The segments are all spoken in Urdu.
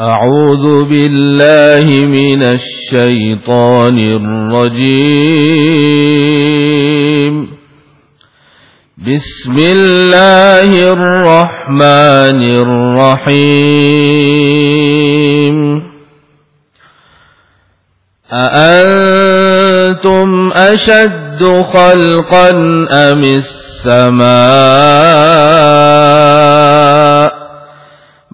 أعوذ بالله من الشيطان الرجيم. بسم الله الرحمن الرحيم. أأنتم أشد خلقا أم السماء؟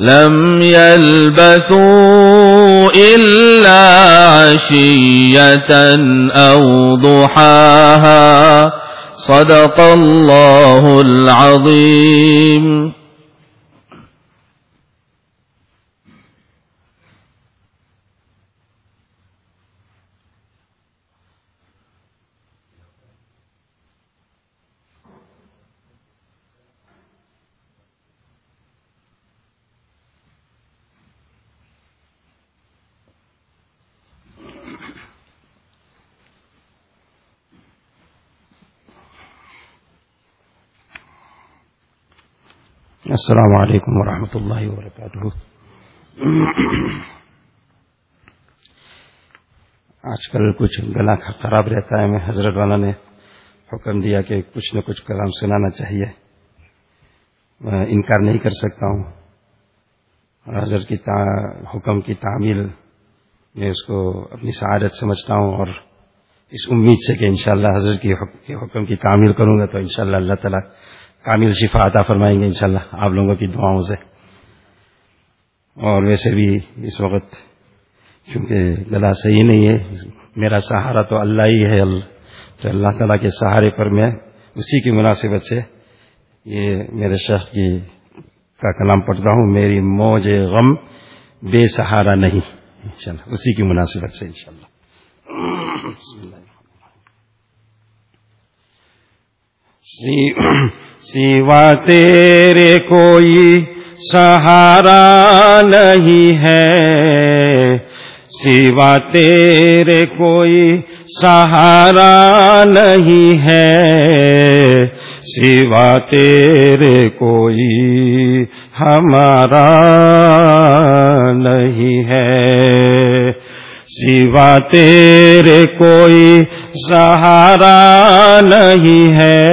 لم يلبثوا إلا عشية أو ضحاها. صدق الله العظيم. السلام علیکم ورحمۃ اللہ وبرکاتہ۔ آج کل کچھ گلا خراب رہتا ہے۔ میں حضرت والا نے حکم دیا کہ کچھ نہ کچھ کلام سنانا چاہیے۔ میں انکار نہیں کر سکتا ہوں۔ اور حضرت کی حکم کی تعمیل میں اس کو اپنی سعادت سمجھتا ہوں اور اس امید سے کہ انشاءاللہ حضرت کی حکم، کی تعمیل کروں گا تو انشاءاللہ اللہ تعالیٰ کامل شفا عطا فرمائیں گے انشاءاللہ آپ لوگوں کی دعاؤں سے۔ اور ویسے بھی اس وقت چونکہ گلا صحیح نہیں ہے، میرا سہارا تو اللہ ہی ہے۔ تو اللہ تعالیٰ کے سہارے پر میں اسی کی مناسبت سے یہ میرے شخص کی کا کلام پڑھتا ہوں۔ میری موج غم بے سہارا نہیں۔ انشاءاللہ، اسی کی مناسبت سے انشاءاللہ۔ بسم اللہ۔ سوا تیرے کوئی سہارا نہیں ہے۔ سوا تیرے کوئی سہارا نہیں ہے۔ سوا تیرے کوئی ہمارا نہیں ہے۔ سوا تیرے کوئی سہارا نہیں ہے۔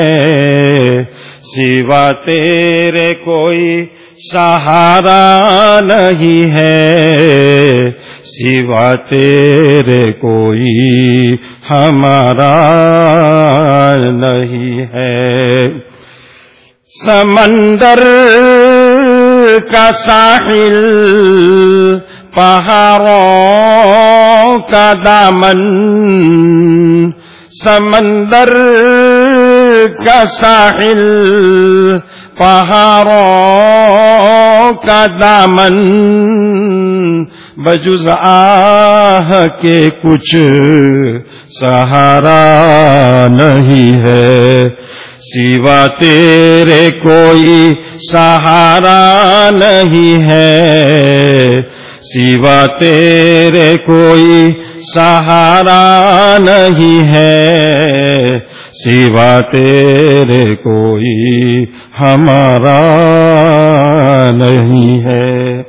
سوا تیرے کوئی سہارا نہیں ہے۔ سوا تیرے کوئی ہمارا نہیں ہے۔ سمندر کا ساحل پہاڑوں کا دامن، سمندر کا ساحل، پہاڑوں کا دامن۔ بجز آہ کے کچھ سہارا نہیں ہے۔ سوا تیرے کوئی سہارا نہیں ہے۔ سوا تیرے کوئی سہارا نہیں ہے۔ سوا تیرے کوئی ہمارا نہیں ہے۔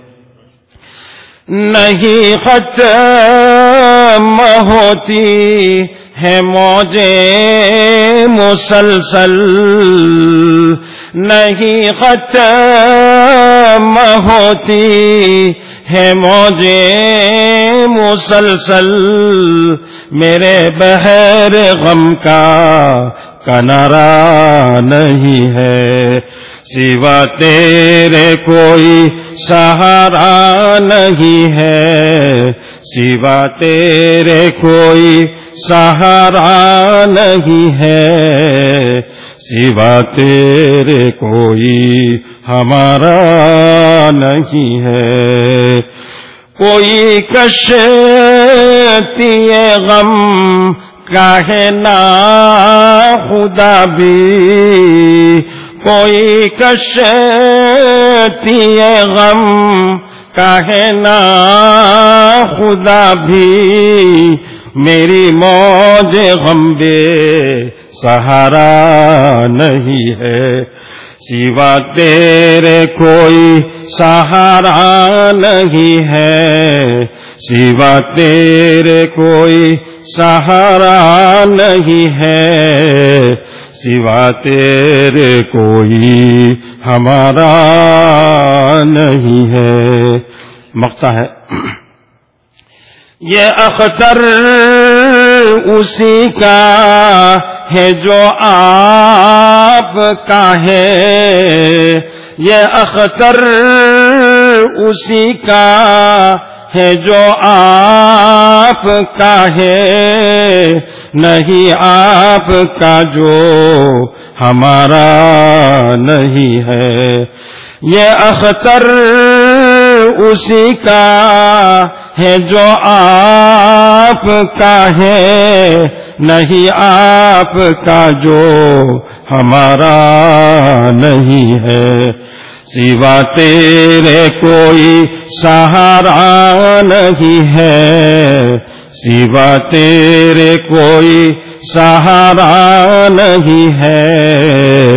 نہیں ختم ہوتی ہے موجے مسلسل۔ نہیں ختم ہوتی ہے موجے مسلسل میرے بہر غم کا کنارا نہیں ہے سوا تیرے کوئی سہارا نہیں ہے سوا تیرے کوئی سہارا نہیں ہے سوا تیرے کوئی ہمارا نہیں ہے۔ کوئی کشتی غم کاہے نا خدا بھی۔ کوئی کشتی غم کاہے نا خدا بھی۔ میری موج غم بے سہارا نہیں ہے۔ سوا تیرے کوئی سہارا نہیں ہے۔ سوا تیرے کوئی سہارا نہیں ہے۔ سوا تیرے کوئی ہمارا نہیں ہے۔ مقتا ہے۔ یہ اختر اسی کا ہے جو آپ کا ہے۔ یہ اختر اسی کا ہے جو آپ کا ہے۔ نہیں آپ کا جو ہمارا نہیں ہے۔ یہ اختر اسی کا ہے جو آپ کا ہے، نہیں آپ کا جو ہمارا نہیں ہے۔ سوا تیرے کوئی سہارا نہیں ہے۔ سوا تیرے کوئی سہارا نہیں ہے۔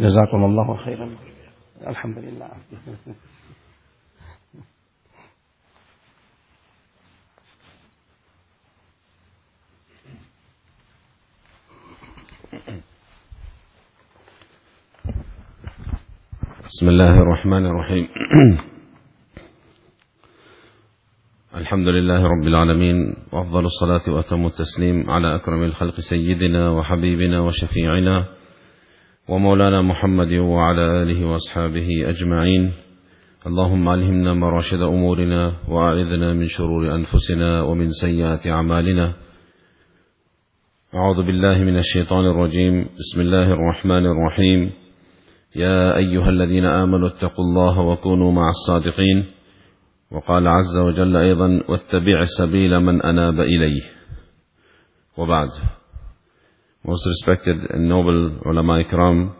جزاكم الله خيرا الحمد لله بسم الله الرحمن الرحيم الحمد لله رب العالمين وأفضل الصلاة وأتم التسليم على أكرم الخلق سيدنا وحبيبنا وشفيعنا ومولانا محمد وعلى آله وأصحابه أجمعين. اللهم ألهمنا مراشد أمورنا وأعذنا من شرور أنفسنا ومن سيئات أعمالنا. أعوذ بالله من الشيطان الرجيم. بسم الله الرحمن الرحيم. يا أيها الذين آمنوا اتقوا الله وكونوا مع الصادقين. وقال عز وجل أيضا واتبع سبيل من أناب إليه وبعد Most respected and noble ulama ikram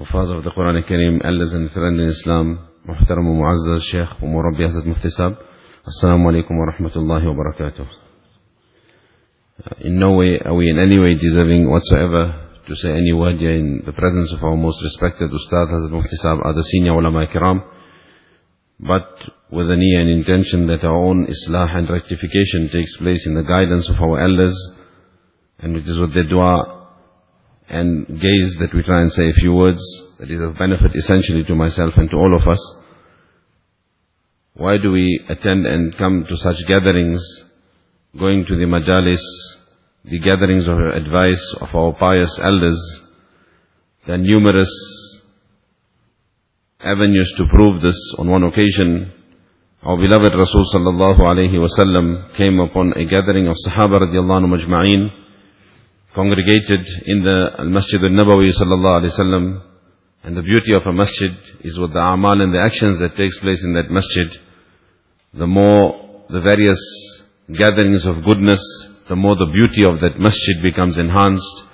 Hafiz of the Quran Kareem elders and friends in Islam محترم ومعزز الشيخ ومربي مفتي صاحب السلام عليكم ورحمة الله وبركاته In no way are we in any way deserving whatsoever to say any word here in the presence of our most respected Ustad Hazrat Mufti Sahib, other senior ulama kiram. But with the niyyah and intention that our own islah and rectification takes place in the guidance of our elders, and it is with the dua and gaze that we try and say a few words that is of benefit essentially to myself and to all of us. Why do we attend and come to such gatherings, going to the majalis, the gatherings of advice of our pious elders? Are numerous avenues to prove this. On one occasion, our beloved Rasul sallallahu alayhi wasallam came upon a gathering of Sahaba radiallahu anhu majma'een, congregated in the Masjid al-Nabawi sallallahu alayhi wasallam. And the beauty of a masjid is with the amal and the actions that takes place in that masjid. The more the various gatherings of goodness, the more the beauty of that masjid becomes enhanced.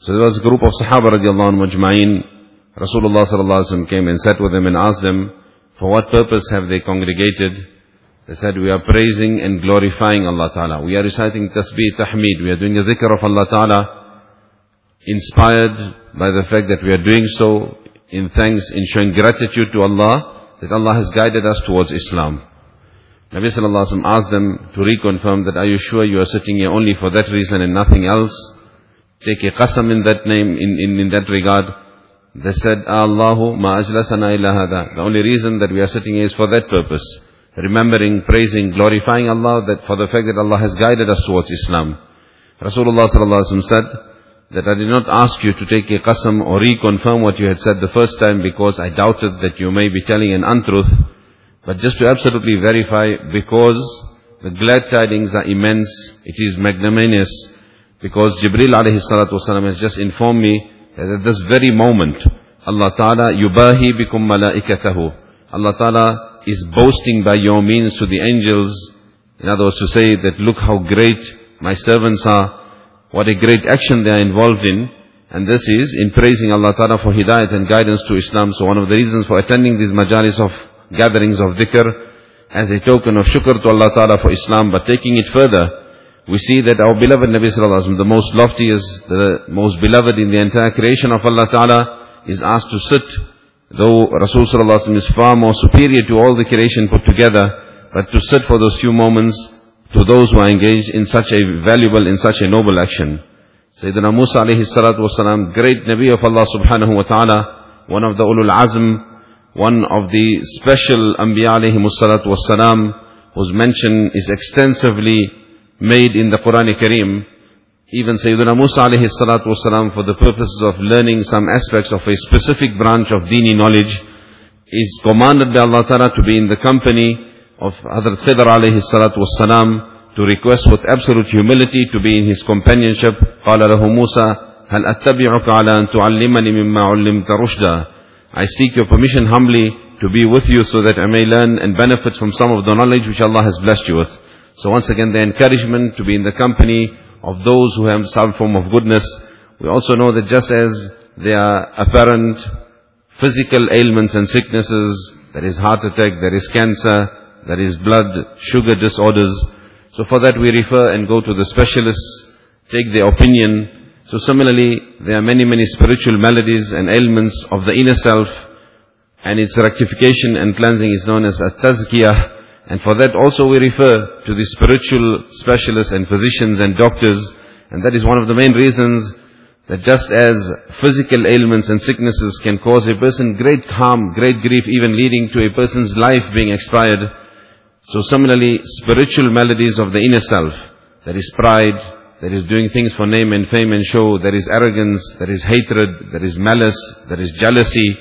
So there was a group of Sahaba radiallahu anhu majma'een. Rasulullah sallallahu came and sat with them and asked them, for what purpose have they congregated? They said, we are praising and glorifying Allah Ta'ala. We are reciting tasbih, tahmid. We are doing the dhikr of Allah Ta'ala. Inspired by the fact that we are doing so in thanks, in showing gratitude to Allah, that Allah has guided us towards Islam. Nabi Sallallahu Alaihi Wasallam asked them to reconfirm that, are you sure you are sitting here only for that reason and nothing else? Take a qasam in that name, in, in, in that regard. They said, Allahu ma ajlasana. The only reason that we are sitting is for that purpose. Remembering, praising, glorifying Allah that for the fact that Allah has guided us towards Islam. Rasulullah sallallahu alaihi wasallam said that I did not ask you to take a qasam or reconfirm what you had said the first time because I doubted that you may be telling an untruth. But just to absolutely verify because the glad tidings are immense, it is magnanimous because Jibril alayhi salatu wasalam has just informed me that at this very moment, Allah Ta'ala yubahi bikum malaikatahu. Allah Ta'ala is boasting by your means to the angels. In other words, to say that look how great my servants are, what a great action they are involved in. And this is in praising Allah Ta'ala for hidayat and guidance to Islam. So one of the reasons for attending these majalis of gatherings of dhikr as a token of shukr to Allah Ta'ala for Islam, but taking it further, we see that our beloved Nabi Sallallahu Alaihi Wasallam, the most loftiest, the most beloved in the entire creation of Allah Ta'ala, is asked to sit, though Rasul Sallallahu Alaihi is far more superior to all the creation put together, but to sit for those few moments to those who are engaged in such a valuable, in such a noble action. Sayyidina Musa alayhi salatu wasalam, great Nabi of Allah subhanahu wa ta'ala, one of the ulul azm, one of the special Anbiya alayhi salatu wasalam, whose mention is extensively made in the Quran Kareem, even Sayyidina Musa alayhi salatu wasalam for the purposes of learning some aspects of a specific branch of dini knowledge, is commanded by Allah Ta'ala to be in the company of Hadrat Khidr alayhi salatu wasalam, to request with absolute humility to be in his companionship. قال له موسى هل أتبعك على أن تعلمني مما علمت رشدا I seek your permission humbly to be with you so that I may learn and benefit from some of the knowledge which Allah has blessed you with. So once again, the encouragement to be in the company of those who have some form of goodness. We also know that just as there are apparent physical ailments and sicknesses, there is heart attack, there is cancer, there is blood, sugar disorders. So for that we refer and go to the specialists, take their opinion. So similarly, there are many, many spiritual maladies and ailments of the inner self, and its rectification and cleansing is known as a tazkiyah, and for that also we refer to the spiritual specialists and physicians and doctors. And that is one of the main reasons that just as physical ailments and sicknesses can cause a person great harm, great grief, even leading to a person's life being expired, so similarly, spiritual maladies of the inner self, that is pride, that is doing things for name and fame and show, there is arrogance, there is hatred, there is malice, there is jealousy,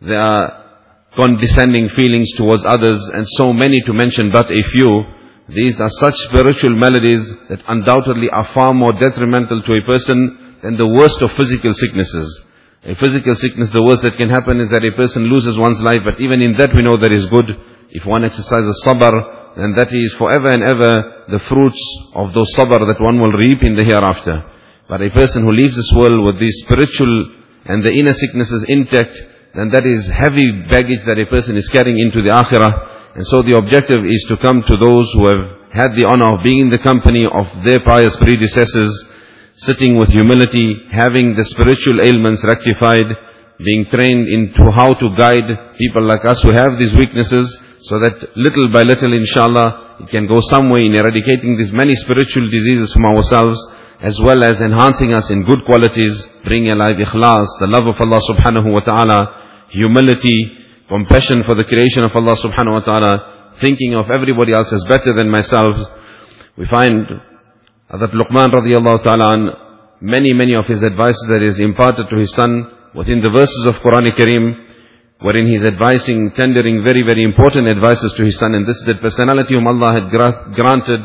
there are condescending feelings towards others, and so many to mention but a few. These are such spiritual maladies that undoubtedly are far more detrimental to a person than the worst of physical sicknesses. A physical sickness, the worst that can happen is that a person loses one's life, but even in that we know that is good. If one exercises sabr, then that is forever and ever the fruits of those sabr that one will reap in the hereafter. But a person who leaves this world with these spiritual and the inner sicknesses intact, then that is heavy baggage that a person is carrying into the akhirah. And so the objective is to come to those who have had the honor of being in the company of their pious predecessors, sitting with humility, having the spiritual ailments rectified, being trained into how to guide people like us who have these weaknesses so that little by little, inshallah, it can go some way in eradicating these many spiritual diseases from ourselves as well as enhancing us in good qualities, bringing alive ikhlas, the love of Allah subhanahu wa ta'ala, humility, compassion for the creation of Allah subhanahu wa ta'ala, thinking of everybody else as better than myself. We find that Luqman radiallahu ta'ala many, many of his advices that is imparted to his son within the verses of Quran Kareem, wherein he is advising, tendering very, very important advices to his son. And this is the personality whom Allah had granted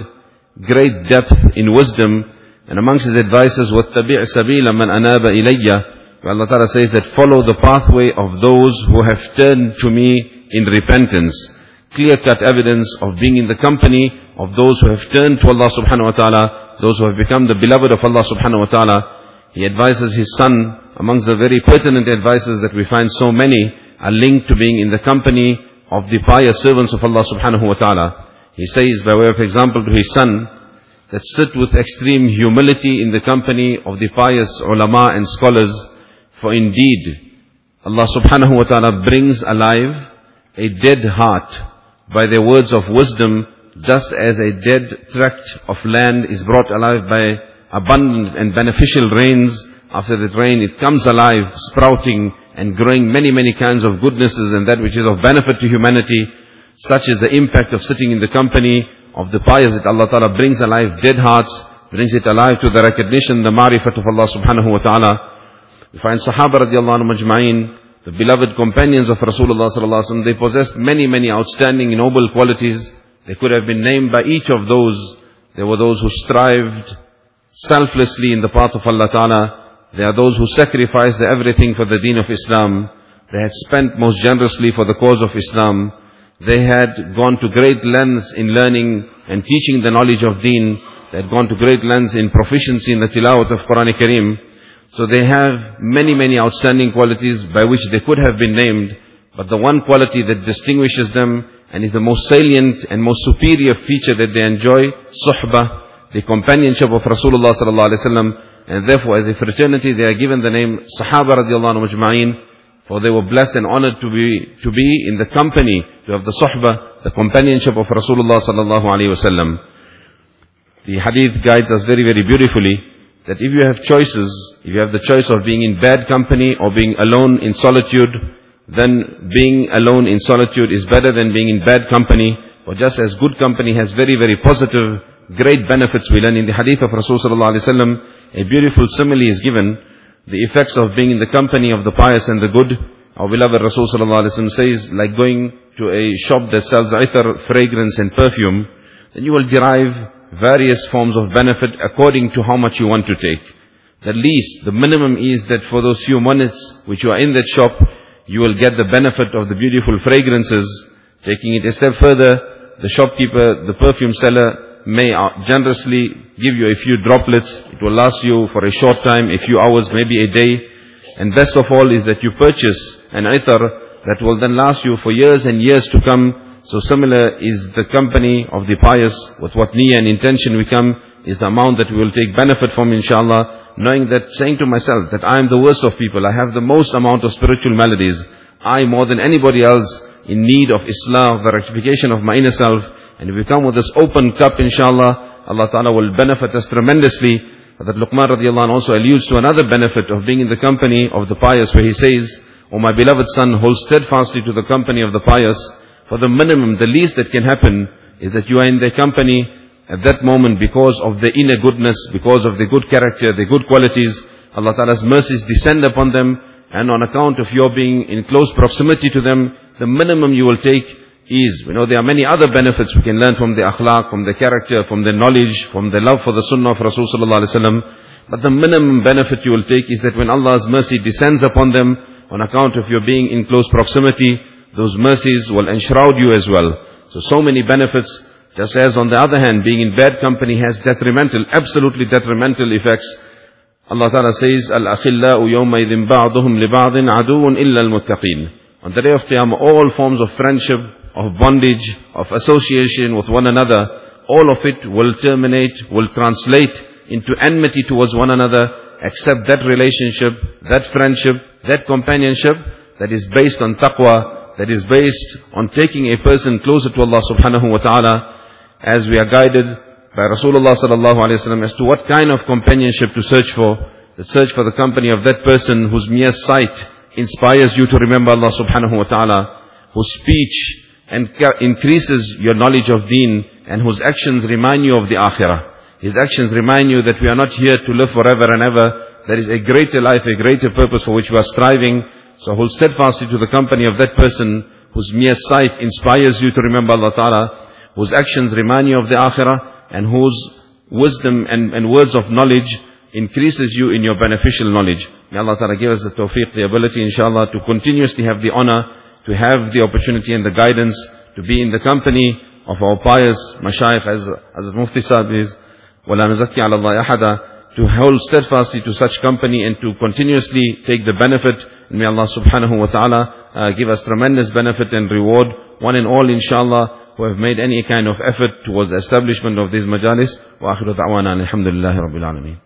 great depth in wisdom. And amongst his advices, وَاتَّبِعْ سَبِيلَ مَنْ أَنَابَ إِلَيَّ Where Allah Ta'ala says that follow the pathway of those who have turned to me in repentance. Clear-cut evidence of being in the company of those who have turned to Allah Subhanahu Wa Ta'ala, those who have become the beloved of Allah Subhanahu Wa Ta'ala. He advises his son amongst the very pertinent advices that we find so many are linked to being in the company of the pious servants of Allah subhanahu wa ta'ala. He says by way of example to his son, that sit with extreme humility in the company of the pious ulama and scholars, for indeed, Allah subhanahu wa ta'ala brings alive a dead heart by the words of wisdom, just as a dead tract of land is brought alive by abundant and beneficial rains after the rain, it comes alive, sprouting and growing many, many kinds of goodnesses and that which is of benefit to humanity. Such is the impact of sitting in the company of the pious that Allah Ta'ala brings alive dead hearts, brings it alive to the recognition, the marifat of Allah Subhanahu Wa Ta'ala. We find Sahaba radiallahu anhu majma'in, the beloved companions of Rasulullah sallallahu alaihi wasallam, they possessed many, many outstanding noble qualities. They could have been named by each of those. There were those who strived selflessly in the path of Allah Ta'ala. There are those who sacrificed everything for the deen of Islam. They had spent most generously for the cause of Islam. They had gone to great lengths in learning and teaching the knowledge of deen. They had gone to great lengths in proficiency in the tilawat of Quran Kareem. So they have many, many outstanding qualities by which they could have been named. But the one quality that distinguishes them and is the most salient and most superior feature that they enjoy, suhbah, the companionship of Rasulullah sallallahu alaihi wasallam, and therefore, as a fraternity, they are given the name Sahaba radiallahu anhu for they were blessed and honored to be, to be in the company, to have the suhbah, the companionship of Rasulullah sallallahu alayhi wasallam. The hadith guides us very, very beautifully that if you have choices, if you have the choice of being in bad company or being alone in solitude, then being alone in solitude is better than being in bad company. Or just as good company has very, very positive great benefits we learn in the hadith of Rasulullah a beautiful simile is given, the effects of being in the company of the pious and the good. Our beloved Rasulullah says, like going to a shop that sells either fragrance and perfume, then you will derive various forms of benefit according to how much you want to take. The least, the minimum is that for those few minutes which you are in that shop, you will get the benefit of the beautiful fragrances. Taking it a step further, the shopkeeper, the perfume seller, may uh, generously give you a few droplets. It will last you for a short time, a few hours, maybe a day. And best of all is that you purchase an itar that will then last you for years and years to come. So similar is the company of the pious, with what niyyah and intention we come, is the amount that we will take benefit from inshallah, knowing that, saying to myself that I am the worst of people, I have the most amount of spiritual maladies. I more than anybody else in need of Islam, the rectification of my inner self, and if we come with this open cup, inshallah, Allah Ta'ala will benefit us tremendously. That Luqman radiallahu anh also alludes to another benefit of being in the company of the pious, where he says, O my beloved son, hold steadfastly to the company of the pious. For the minimum, the least that can happen is that you are in their company at that moment because of the inner goodness, because of the good character, the good qualities. Allah Ta'ala's mercies descend upon them, and on account of your being in close proximity to them, the minimum you will take is, you know, there are many other benefits we can learn from the akhlaq, from the character, from the knowledge, from the love for the sunnah of Rasulullah sallallahu But the minimum benefit you will take is that when Allah's mercy descends upon them, on account of your being in close proximity, those mercies will enshroud you as well. So, so many benefits, just as on the other hand, being in bad company has detrimental, absolutely detrimental effects. Allah Ta'ala says, idhin ba'duhum li ba'din aduun illa al-muttaqeen. On the day of Qiyamah, all forms of friendship, of bondage, of association with one another, all of it will terminate, will translate into enmity towards one another, except that relationship, that friendship, that companionship that is based on taqwa, that is based on taking a person closer to Allah subhanahu wa ta'ala as we are guided by Rasulullah sallallahu alayhi wa as to what kind of companionship to search for. The search for the company of that person whose mere sight inspires you to remember Allah subhanahu wa ta'ala, whose speech and increases your knowledge of deen and whose actions remind you of the akhirah. His actions remind you that we are not here to live forever and ever. There is a greater life, a greater purpose for which we are striving. So hold steadfastly to the company of that person whose mere sight inspires you to remember Allah Ta'ala, whose actions remind you of the akhirah, and whose wisdom and, and words of knowledge increases you in your beneficial knowledge. May Allah Ta'ala give us the tawfiq, the ability inshallah to continuously have the honor, to have the opportunity and the guidance, to be in the company of our pious mashayikh as, as Mufti Saab is, وَلَا نُزَكِّي عَلَى اللَّهِ أَحَدًا to hold steadfastly to such company and to continuously take the benefit. And may Allah subhanahu wa ta'ala uh, give us tremendous benefit and reward, one and all inshallah, who have made any kind of effort towards the establishment of these majalis. Wa akhiru da'wana alhamdulillahi rabbil alameen.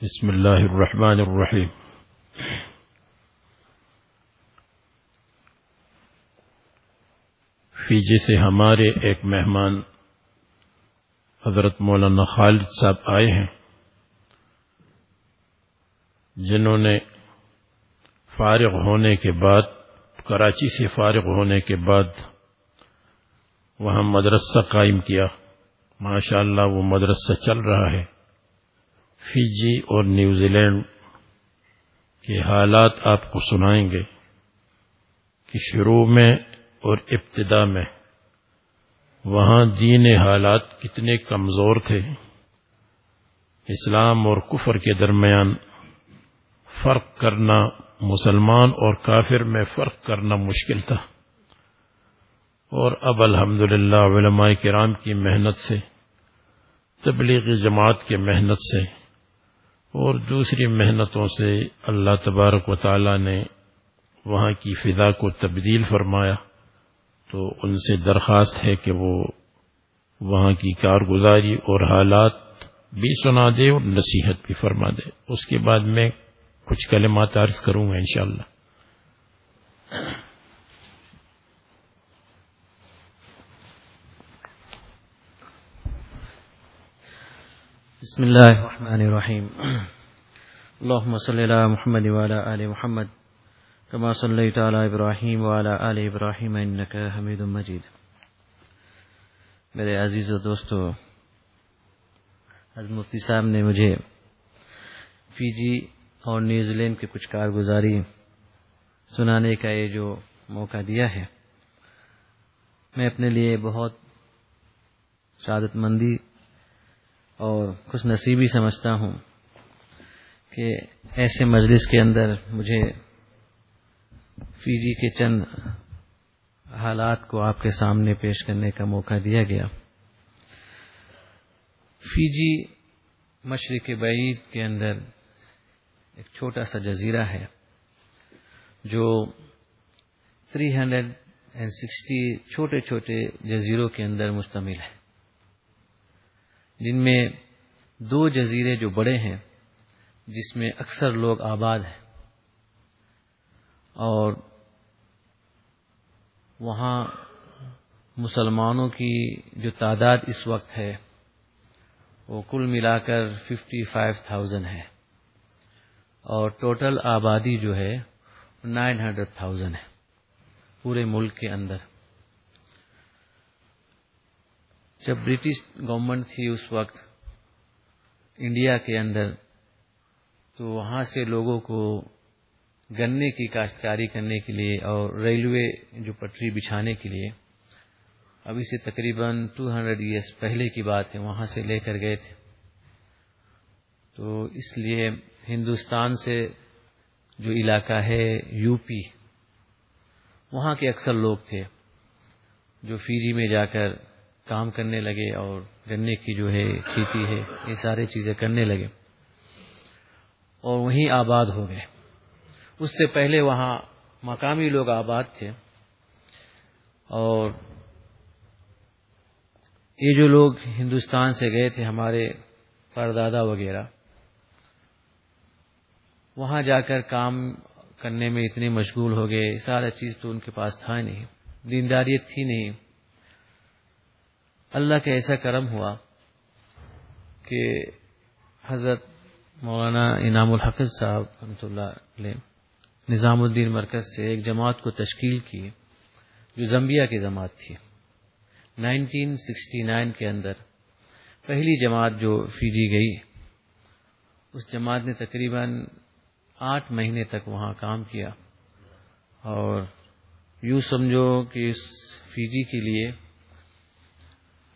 بسم الله الرحمن الرحيم فیجی سے ہمارے ایک مہمان حضرت مولانا خالد صاحب آئے ہیں، جنہوں نے فارغ ہونے کے بعد، کراچی سے فارغ ہونے کے بعد وہاں مدرسہ قائم کیا۔ ماشاء اللہ وہ مدرسہ چل رہا ہے۔ فیجی اور نیوزی لینڈ کے حالات آپ کو سنائیں گے کہ شروع میں اور ابتدا میں۔ وہاں دین حالات کتنے کمزور تھے۔ اسلام اور کفر کے درمیان فرق کرنا مسلمان اور کافر میں فرق کرنا مشکل تھا۔ اور اب الحمد للہ علماء کرام کی محنت سے، تبلیغی جماعت کے محنت سے اور دوسری محنتوں سے اللہ تبارک و تعالی نے وہاں کی فضا کو تبدیل فرمایا۔ تو ان سے درخواست ہے کہ وہ وہاں کی کارگزاری اور حالات بھی سنا دے اور نصیحت بھی فرما دے۔ اس کے بعد میں کچھ کلمات عرض کروں گا انشاءاللہ۔ بسم اللہ الرحمن الرحیم۔ اللہم صلی اللہ محمد وعلا آل محمد۔ كما صليت على ابراہیم وعلى آل ابراہیم انك حمید مجید میرے عزیز و دوستو، حضرت مفتی صاحب نے مجھے فیجی اور نیوزی لینڈ کی کچھ کارگزاری سنانے کا یہ جو موقع دیا ہے، میں اپنے لیے بہت شہادت مندی اور خوش نصیبی سمجھتا ہوں کہ ایسے مجلس کے اندر مجھے فیجی کے چند حالات کو آپ کے سامنے پیش کرنے کا موقع دیا گیا۔ فیجی مشرق بعید کے اندر ایک چھوٹا سا جزیرہ ہے جو تھری ہنڈریڈ اینڈ سکسٹی چھوٹے چھوٹے جزیروں کے اندر مشتمل ہے۔ جن میں دو جزیرے جو بڑے ہیں، جس میں اکثر لوگ آباد ہیں اور وہاں مسلمانوں کی جو تعداد اس وقت ہے، وہ کل ملا کر ففٹی فائیو تھاؤزینڈ ہے۔ اور ٹوٹل آبادی جو ہے نائن ہنڈریڈ تھاؤزینڈ ہے۔ پورے ملک کے اندر۔ جب برٹش گورنمنٹ تھی اس وقت انڈیا کے اندر، تو وہاں سے لوگوں کو گنے کی کاشتکاری کرنے کے لیے اور ریلوے جو پٹری بچھانے کے لیے۔ ابھی سے تقریباً ٹو ہنڈریڈ ایئرس پہلے کی بات ہے، وہاں سے لے کر گئے تھے۔ تو اس لیے ہندوستان سے جو علاقہ ہے، یو پی، وہاں کے اکثر لوگ تھے جو فیجی میں جا کر کام کرنے لگے اور گنے کی جو ہے، کھیتی ہے، یہ سارے چیزیں کرنے لگے۔ اور وہیں آباد ہو گئے۔ اس سے پہلے وہاں مقامی لوگ آباد تھے۔ اور یہ جو لوگ ہندوستان سے گئے تھے، ہمارے پردادا وغیرہ، وہاں جا کر کام کرنے میں اتنے مشغول ہو گئے سارا چیز تو ان کے پاس تھا نہیں۔ دینداریت تھی نہیں۔ اللہ کا ایسا کرم ہوا کہ حضرت مولانا انعام الحفظ صاحب رحمۃ اللہ علیہ نظام الدین مرکز سے ایک جماعت کو تشکیل کی، جو زمبیا کی جماعت تھی۔ نائنٹین سکسٹی نائن کے اندر پہلی جماعت جو فیجی گئی، اس جماعت نے تقریباً آٹھ مہینے تک وہاں کام کیا۔ اور یوں سمجھو کہ اس فیجی کے لیے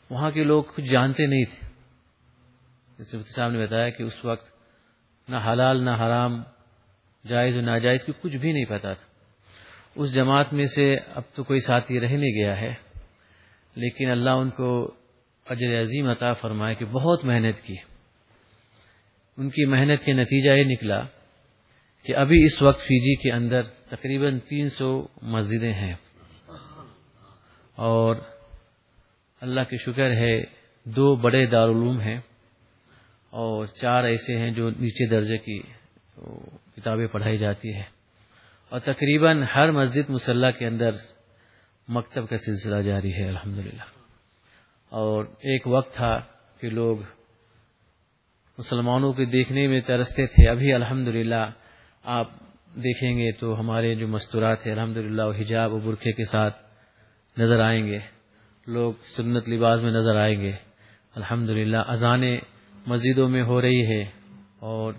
وہاں کے لوگ کچھ جانتے نہیں تھے۔ جیسے صاحب نے بتایا کہ اس وقت نہ حلال نہ حرام جائز و ناجائز کی کچھ بھی نہیں پتا تھا۔ اس جماعت میں سے اب تو کوئی ساتھی رہ نہیں گیا ہے۔ لیکن اللہ ان کو اجر عظیم عطا فرمائے کہ بہت محنت کی۔ ان کی محنت کے نتیجہ یہ نکلا کہ ابھی اس وقت فیجی کے اندر تقریباً تین سو مسجدیں ہیں۔ اور اللہ کے شکر ہے دو بڑے دارالعلوم ہیں اور چار ایسے ہیں جو نیچے درجے کی کتابیں پڑھائی جاتی ہے اور تقریباً ہر مسجد مسلح کے اندر مکتب کا سلسلہ جاری ہے الحمد اور ایک وقت تھا کہ لوگ مسلمانوں کے دیکھنے میں ترستے تھے، ابھی الحمد آپ دیکھیں گے تو ہمارے جو مستورات ہیں الحمد للہ حجاب و برقعے کے ساتھ نظر آئیں گے۔ لوگ سنت لباس میں نظر آئیں گے۔ الحمد للہ اذانیں مسجدوں میں ہو رہی ہے اور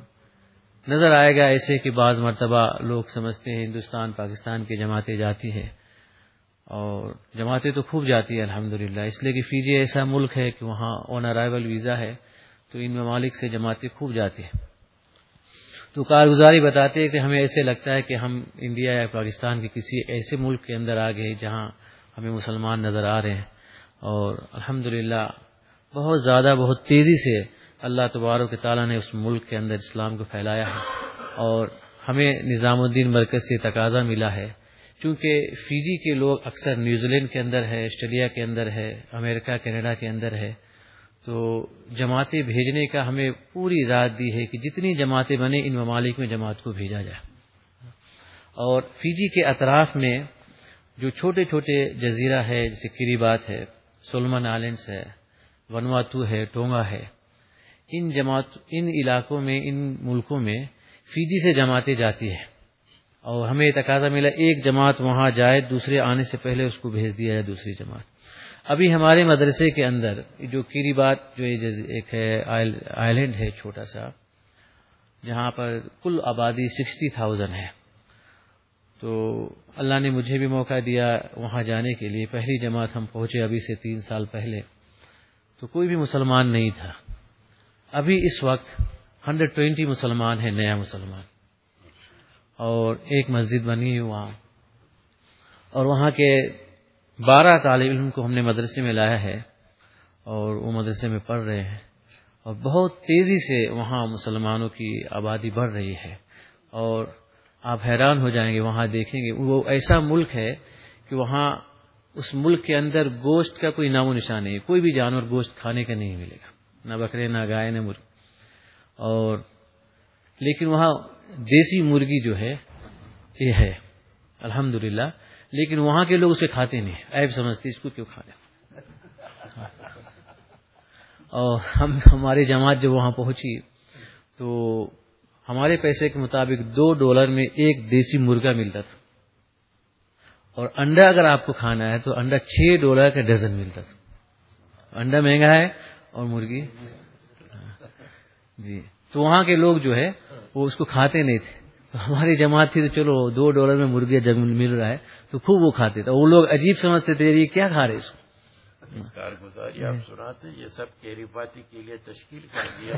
نظر آئے گا ایسے کہ بعض مرتبہ لوگ سمجھتے ہیں ہندوستان، پاکستان کی جماعتیں جاتی ہے اور جماعتیں تو خوب جاتی ہے الحمد اس لیے کہ فیجی ایسا ملک ہے کہ وہاں آن ارائیول ویزا ہے، تو ان ممالک سے جماعتیں خوب جاتی ہیں۔ تو کارگزاری بتاتے ہیں کہ ہمیں ایسے لگتا ہے کہ ہم انڈیا یا پاکستان کے کسی ایسے ملک کے اندر آ گئے جہاں ہمیں مسلمان نظر آ رہے ہیں۔ اور الحمد بہت زیادہ، بہت تیزی سے اللہ تبارک تعالیٰ نے اس ملک کے اندر اسلام کو پھیلایا ہے اور ہمیں نظام الدین مرکز سے تقاضا ملا ہے۔ کیونکہ فیجی کے لوگ اکثر نیوزی لینڈ کے اندر ہے، آسٹریلیا کے اندر ہے، امریکہ، کینیڈا کے اندر ہے۔ تو جماعتیں بھیجنے کا ہمیں پوری اجازت دی ہے کہ جتنی جماعتیں بنے ان ممالک میں جماعت کو بھیجا جائے۔ اور فیجی کے اطراف میں جو چھوٹے چھوٹے جزیرہ ہے، جیسے کری بات ہے، سولمن آئلینڈس ہے، ونواتو ہے، ٹونگا ہے ان جماعت، ان علاقوں میں، ان ملکوں میں فیجی سے جماعتیں جاتی ہیں۔ اور ہمیں تقاضا ملا ایک جماعت وہاں جائے، دوسرے آنے سے پہلے اس کو بھیج دیا جائے دوسری جماعت۔ ابھی ہمارے مدرسے کے اندر جو کیری بات، جو ایک ہے آئی لینڈ ہے چھوٹا سا، جہاں پر کل آبادی سکسٹی تھاؤزینڈ ہے۔ تو اللہ نے مجھے بھی موقع دیا وہاں جانے کے لیے۔ پہلی جماعت ہم پہنچے ابھی سے تین سال پہلے۔ تو کوئی بھی مسلمان نہیں تھا۔ ابھی اس وقت ہنڈریڈ ٹوینٹی مسلمان ہیں، نیا مسلمان۔ اور ایک مسجد بنی ہے وہاں۔ اور وہاں کے بارہ طالب علم کو ہم نے مدرسے میں لایا ہے اور وہ مدرسے میں پڑھ رہے ہیں۔ اور بہت تیزی سے وہاں مسلمانوں کی آبادی بڑھ رہی ہے۔ اور آپ حیران ہو جائیں گے، وہاں دیکھیں گے، وہ ایسا ملک ہے کہ وہاں اس ملک کے اندر گوشت کا کوئی نام و نشان نہیں کوئی بھی جانور گوشت کھانے کا نہیں ملے گا۔ نہ بکرے نہ گائے نہ مرغی اور لیکن وہاں دیسی مرغی جو ہے، یہ ہے۔ الحمد لیکن وہاں کے لوگ اسے کھاتے نہیں ایب سمجھتے اس کو کیوں کھانے اور ہم، ہماری جماعت جب وہاں پہنچی، تو ہمارے پیسے کے مطابق دو ڈالر میں ایک دیسی مرغا ملتا تھا۔ اور انڈا اگر آپ کو کھانا ہے، تو انڈا چھ ڈالر کا ڈزن ملتا تھا۔ انڈا مہنگا ہے اور مرغی؟ جی۔ تو وہاں کے لوگ جو ہے وہ اس کو کھاتے نہیں تھے۔ تو ہماری جماعت تھی تو چلو دو ڈالر میں مرغی جگ مل رہا ہے تو خوب وہ کھاتے تھے۔ وہ لوگ عجیب سمجھتے تھے یہ کیا کھا رہے اس کو؟ کارگزاری آپ سناتے یہ سب کیری کے لیے تشکیل کر دیا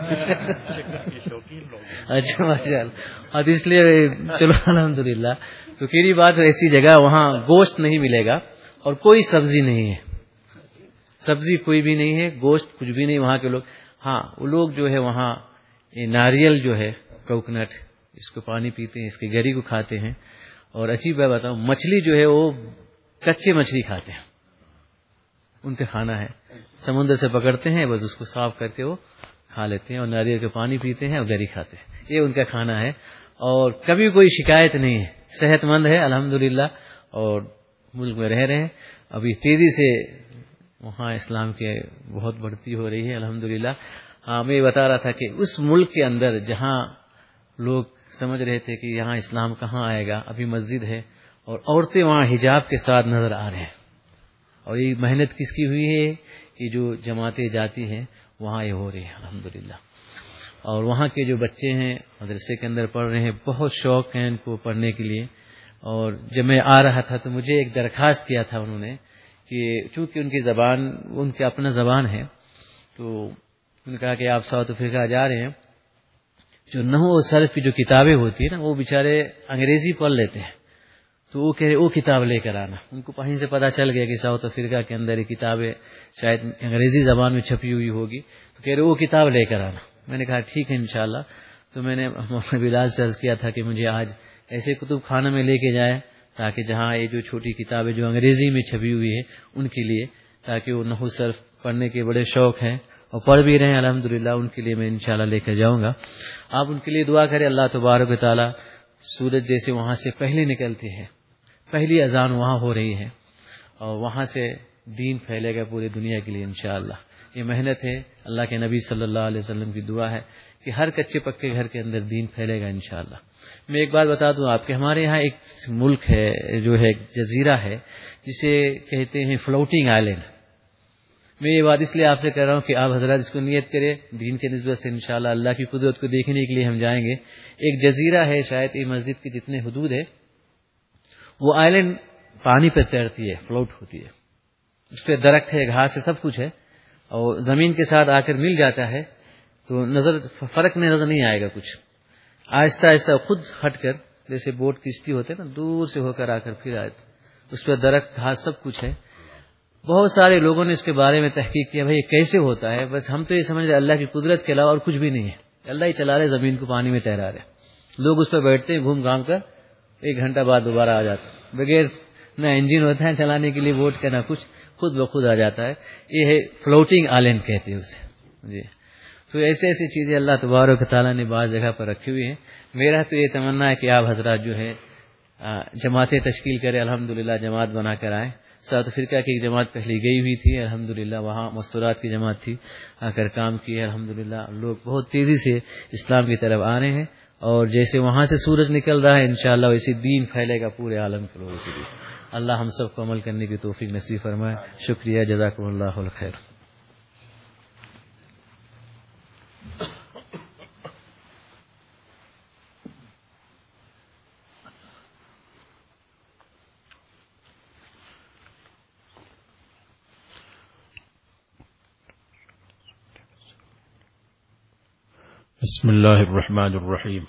شوقین لوگ اچھا ماشاء اللہ۔ اور اس لیے چلو الحمد للہ تو کیری بات ایسی جگہ وہاں گوشت نہیں ملے گا اور کوئی سبزی نہیں ہے۔ سبزی کوئی بھی نہیں ہے، گوشت کچھ بھی نہیں، وہاں کے لوگ۔ ہاں وہ لوگ جو ہے وہاں ناریل جو ہے کوکنٹ اس کو پانی پیتے ہیں، اس کے گری کو کھاتے ہیں۔ اور عجیب بات بتاؤں، مچھلی جو ہے وہ کچے مچھلی کھاتے ہیں۔ ان کا کھانا ہے۔ سمندر سے پکڑتے ہیں، بس اس کو صاف کر کے وہ کھا لیتے ہیں اور ناریل کے پانی پیتے ہیں اور گری کھاتے ہیں۔ یہ ان کا کھانا ہے۔ اور کبھی کوئی شکایت نہیں ہے۔ صحت مند ہے الحمد اور ملک میں رہ رہے ہیں۔ ابھی تیزی سے وہاں اسلام کے بہت بڑھتی ہو رہی ہے الحمد للہ ہاں میں یہ بتا رہا تھا کہ اس ملک کے اندر جہاں لوگ سمجھ رہے تھے کہ یہاں اسلام کہاں آئے گا، ابھی مسجد ہے اور عورتیں وہاں حجاب کے ساتھ نظر آ رہے ہیں۔ اور یہ محنت کس کی ہوئی ہے کہ جو جماعتیں جاتی ہیں، وہاں یہ ہو رہی ہے الحمد اور وہاں کے جو بچے ہیں، مدرسے کے اندر پڑھ رہے ہیں، بہت شوق ہے ان کو پڑھنے کے لیے۔ اور جب میں آ رہا تھا تو مجھے ایک درخواست کیا تھا انہوں نے کہ چونکہ ان کی زبان، ان کی اپنا زبان ہے، تو انہوں نے کہا کہ آپ ساؤتھ افریقہ جا رہے ہیں، جو نحو و صرف کی جو کتابیں ہوتی ہیں نا، وہ بےچارے انگریزی پڑھ لیتے ہیں۔ تو وہ کہہ رہے، وہ کتاب لے کر آنا۔ ان کو کہیں سے پتا چل گیا کہ ساؤتھ افریقہ کے اندر یہ کتابیں شاید انگریزی زبان میں چھپی ہوئی ہوگی۔ تو کہہ رہے، وہ کتاب لے کر آنا۔ میں نے کہا، ٹھیک ہے، انشاءاللہ۔ تو میں نے بلال سے عرض کیا تھا کہ مجھے آج ایسے کتب خانہ میں لے کے جائے تاکہ جہاں یہ جو چھوٹی کتابیں جو انگریزی میں چھپی ہوئی ہے ان کے لیے، تاکہ وہ نحو صرف پڑھنے کے بڑے شوق ہیں اور پڑھ بھی رہے ہیں الحمد ان کے لیے میں انشاءاللہ لے کر جاؤں گا۔ آپ ان کے لیے دعا کریں، اللہ تبارک تعالیٰ سورج جیسے وہاں سے پہلے نکلتے ہیں۔ پہلی اذان وہاں ہو رہی ہے اور وہاں سے دین پھیلے گا پوری دنیا کے لیے انشاءاللہ۔ یہ محنت ہے، اللہ کے نبی صلی اللہ علیہ وسلم کی دعا ہے کہ ہر کچے پکے گھر کے اندر دین پھیلے گا انشاءاللہ۔ میں ایک بات بتا دوں، آپ کے، ہمارے یہاں ایک ملک ہے، جو ہے جزیرہ ہے، جسے کہتے ہیں فلوٹنگ آئلینڈ۔ میں یہ بات اس لیے آپ سے کہہ رہا ہوں کہ آپ حضرات اس کو نیت کرے دین کے نسبت سے انشاءاللہ اللہ کی قدرت کو دیکھنے کے لیے ہم جائیں گے۔ ایک جزیرہ ہے شاید یہ مسجد کی جتنے حدود ہے وہ آئلینڈ پانی پہ تیرتی ہے، فلوٹ ہوتی ہے۔ اس پہ درخت ہے، گھاس ہے، سب کچھ ہے۔ اور زمین کے ساتھ آ کر مل جاتا ہے، تو نظر، فرق میں نظر نہیں آئے گا کچھ۔ آہستہ آہستہ خود ہٹ کر، جیسے بوٹ کشتی ہوتے نا، دور سے ہو کر آ کر پھر آئے اس پہ درخت، گھاس، سب کچھ ہے۔ بہت سارے لوگوں نے اس کے بارے میں تحقیق کیا بھائی یہ کیسے ہوتا ہے؟ بس ہم تو یہ سمجھ رہے اللہ کی قدرت کے علاوہ اور کچھ بھی نہیں ہے۔ اللہ ہی چلا رہے زمین کو پانی میں تیرا رہے لوگ اس پہ بیٹھتے ہیں، گھوم گھام کر ایک گھنٹہ بعد دوبارہ آ جاتے بغیر نہ انجن ہوتا ہے چلانے کے لیے، بوٹ کا نہ کچھ، خود بخود آ جاتا ہے۔ یہ ہے فلوٹنگ آئلینڈ کہتے ہیں اسے۔ جی۔ تو ایسی ایسی چیزیں اللہ تبارک تعالیٰ نے بعض جگہ پر رکھی ہوئی ہیں۔ میرا تو یہ تمنا ہے کہ آپ حضرات جو ہے جماعتیں تشکیل کرے الحمد جماعت بنا کر آئیں۔ ساؤتھ افریقہ کی ایک جماعت پہلی گئی ہوئی تھی الحمد وہاں مستورات کی جماعت تھی، آ، کر کام کی ہے الحمد لوگ بہت تیزی سے اسلام کی طرف آ رہے ہیں۔ اور جیسے وہاں سے سورج نکل رہا ہے، انشاءاللہ ویسے دین پھیلے گا پورے عالم کے لوگوں کے لیے۔ اللہ ہم سب کو عمل کرنے کی توفیق نصیب فرمائے۔ شکریہ جزاک اللہ خیر بسم الله الرحمن الرحيم.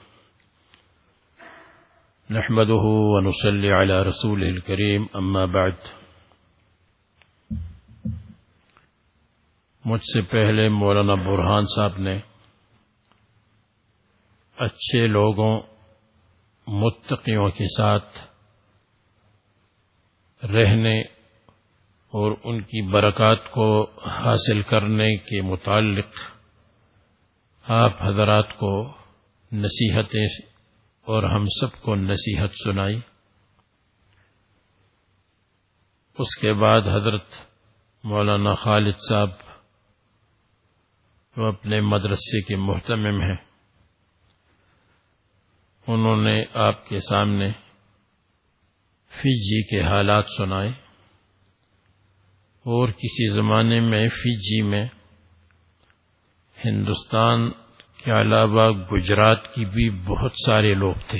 نحمده ونصلي على رسوله الكريم. أما بعد. مجھ سے پہلے مولانا برہان صاحب نے اچھے لوگوں، متقیوں کے ساتھ رہنے اور ان کی برکات کو حاصل کرنے کے متعلق آپ حضرات کو نصیحتیں اور ہم سب کو نصیحت سنائی۔ اس کے بعد حضرت مولانا خالد صاحب وہ اپنے مدرسے کے محتمم ہیں۔ انہوں نے آپ کے سامنے فجی کے حالات سنائے۔ اور کسی زمانے میں فجی میں ہندوستان کے علاوہ گجرات کی بھی بہت سارے لوگ تھے۔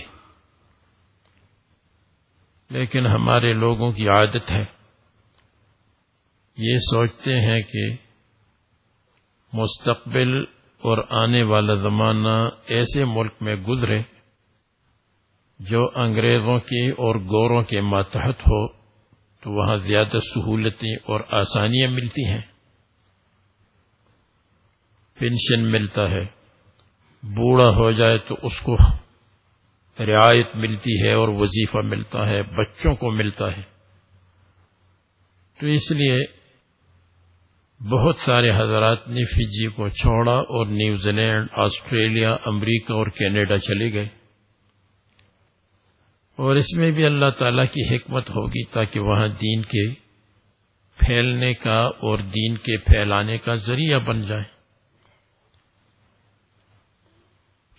لیکن ہمارے لوگوں کی عادت ہے۔ یہ سوچتے ہیں کہ مستقبل اور آنے والا زمانہ ایسے ملک میں گزرے جو انگریزوں کے اور گوروں کے ماتحت ہو تو وہاں زیادہ سہولتیں اور آسانیاں ملتی ہیں۔ پینشن ملتا ہے، بوڑھا ہو جائے تو اس کو رعایت ملتی ہے اور وظیفہ ملتا ہے، بچوں کو ملتا ہے۔ تو اس لیے بہت سارے حضرات نے فجی کو چھوڑا اور نیوزی لینڈ آسٹریلیا، امریکہ اور کینیڈا چلے گئے۔ اور اس میں بھی اللہ تعالی کی حکمت ہوگی تاکہ وہاں دین کے پھیلنے کا اور دین کے پھیلانے کا ذریعہ بن جائے۔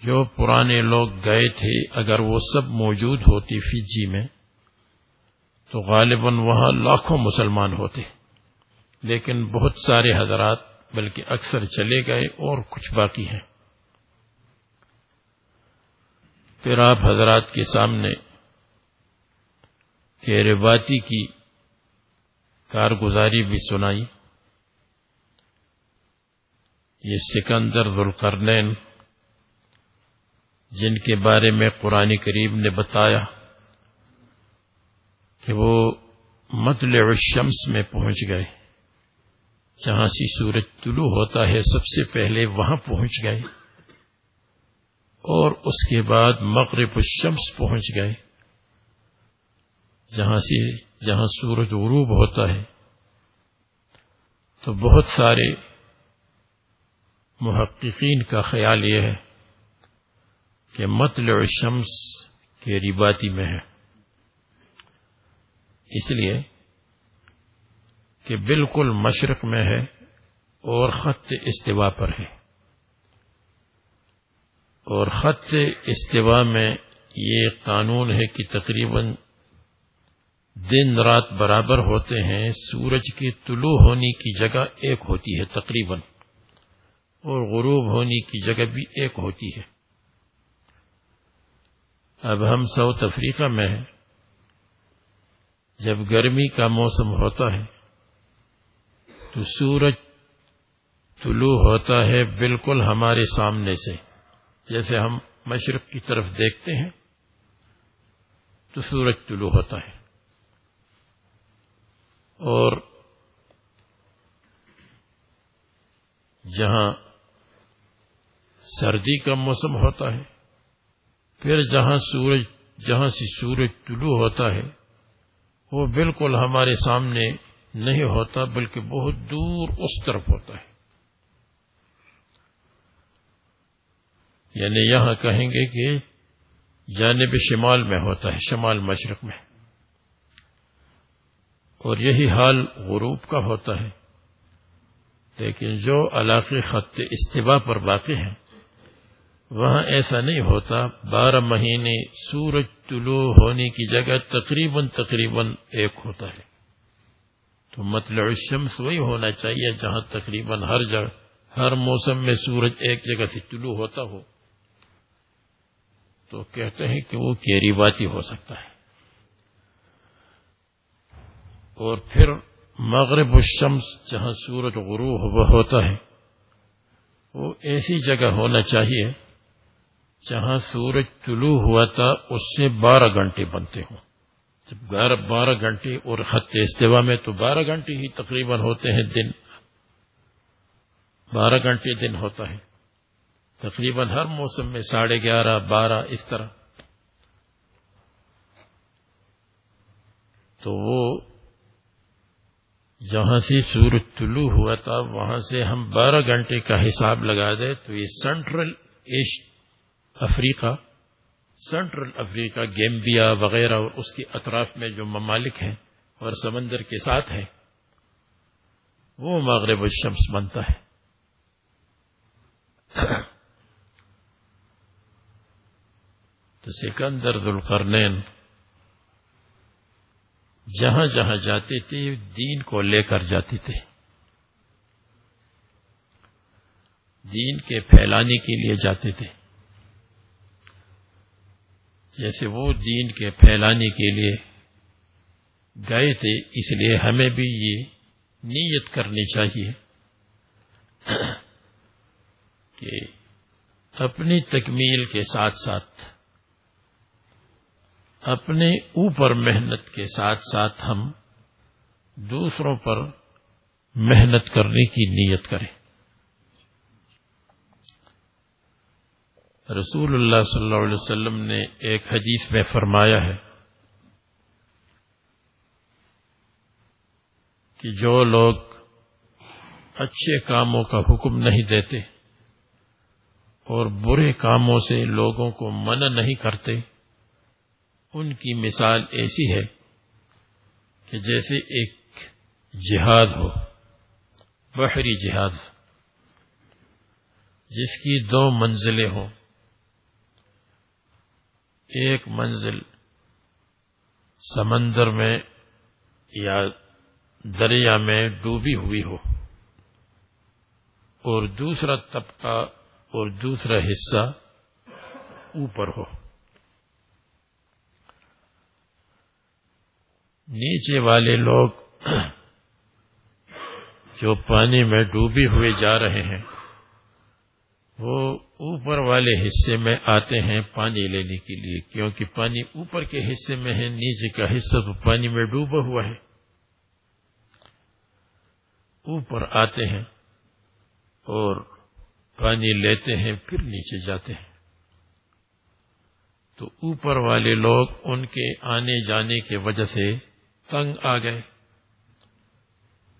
جو پرانے لوگ گئے تھے، اگر وہ سب موجود ہوتی فجی میں، تو غالباً وہاں لاکھوں مسلمان ہوتے۔ لیکن بہت سارے حضرات بلکہ اکثر چلے گئے اور کچھ باقی ہیں۔ پھر آپ حضرات کے سامنے کیرباتی کی کارگزاری بھی سنائی۔ یہ سکندر ذوالقرنین جن کے بارے میں قرآن کریم نے بتایا کہ وہ مطلع الشمس میں پہنچ گئے۔ جہاں سی سورج طلوع ہوتا ہے، سب سے پہلے وہاں پہنچ گئے۔ اور اس کے بعد مغرب الشمس پہنچ گئے۔ جہاں سے، جہاں سورج غروب ہوتا ہے۔ تو بہت سارے محققین کا خیال یہ ہے کہ مطلع الشمس کے رباتی میں ہے۔ اس لیے کہ بالکل مشرق میں ہے اور خط استوا پر ہے۔ اور خط استوا میں یہ قانون ہے کہ تقریباً دن رات برابر ہوتے ہیں، سورج کی طلوع ہونے کی جگہ ایک ہوتی ہے تقریباً، اور غروب ہونے کی جگہ بھی ایک ہوتی ہے۔ اب ہم ساؤتھ افریقہ میں ہیں۔ جب گرمی کا موسم ہوتا ہے تو سورج طلوع ہوتا ہے بالکل ہمارے سامنے سے۔ جیسے ہم مشرق کی طرف دیکھتے ہیں تو سورج طلوع ہوتا ہے۔ اور جہاں سردی کا موسم ہوتا ہے پھر جہاں سورج، جہاں سے سورج طلوع ہوتا ہے، وہ بالکل ہمارے سامنے نہیں ہوتا، بلکہ بہت دور اس طرف ہوتا ہے۔ یعنی یہاں کہیں گے کہ جانب شمال میں ہوتا ہے، شمال مشرق میں۔ اور یہی حال غروب کا ہوتا ہے۔ لیکن جو علاقے خط استباع پر باقی ہیں وہاں ایسا نہیں ہوتا۔ بارہ مہینے سورج طلوع ہونے کی جگہ تقریباً تقریباً ایک ہوتا ہے۔ تو مطلع الشمس وہی ہونا چاہیے جہاں تقریباً ہر جگہ، ہر موسم میں سورج ایک جگہ سے طلوع ہوتا ہو۔ تو کہتے ہیں کہ وہ کیری باتی ہو سکتا ہے۔ اور پھر مغرب الشمس جہاں سورج غروب ہوتا ہے، وہ ایسی جگہ ہونا چاہیے جہاں سورج طلوع ہوا تھا، اس سے بارہ گھنٹے بنتے ہوں۔ جب بارہ گھنٹے اور خط استوا میں تو بارہ گھنٹے ہی تقریباً ہوتے ہیں دن۔ بارہ گھنٹے دن ہوتا ہے۔ تقریباً ہر موسم میں ساڑھے گیارہ، بارہ، اس طرح۔ تو وہ جہاں سے سورج طلوع ہوا تھا، وہاں سے ہم بارہ گھنٹے کا حساب لگا دیں تو یہ سینٹرل ایشیا افریقہ سینٹرل افریقہ، گیمبیا وغیرہ اور اس کے اطراف میں جو ممالک ہیں اور سمندر کے ساتھ ہیں، وہ مغرب الشمس بنتا ہے۔ تو سکندر ذوالقرنین جہاں جہاں جاتے تھے، دین کو لے کر جاتے تھے۔ دین کے پھیلانے کے لیے جاتے تھے۔ جیسے وہ دین کے پھیلانے کے لیے گئے تھے، اس لیے ہمیں بھی یہ نیت کرنی چاہیے کہ اپنی تکمیل کے ساتھ ساتھ، اپنے اوپر محنت کے ساتھ ساتھ ہم دوسروں پر محنت کرنے کی نیت کریں۔ رسول اللہ صلی اللہ علیہ وسلم نے ایک حدیث میں فرمایا ہے کہ جو لوگ اچھے کاموں کا حکم نہیں دیتے اور برے کاموں سے لوگوں کو منع نہیں کرتے، ان کی مثال ایسی ہے کہ جیسے ایک جہاد ہو، بحری جہاد، جس کی دو منزلیں ہوں۔ ایک منزل سمندر میں یا دریا میں ڈوبی ہوئی ہو اور دوسرا طبقہ اور دوسرا حصہ اوپر ہو۔ نیچے والے لوگ جو پانی میں ڈوبے ہوئے جا رہے ہیں۔ وہ اوپر والے حصے میں آتے ہیں پانی لینے کے لیے، کیونکہ پانی اوپر کے حصے میں ہے، نیچے کا حصہ تو پانی میں ڈوبا ہوا ہے۔ اوپر آتے ہیں اور پانی لیتے ہیں، پھر نیچے جاتے ہیں۔ تو اوپر والے لوگ ان کے آنے جانے کی وجہ سے تنگ آ گئے۔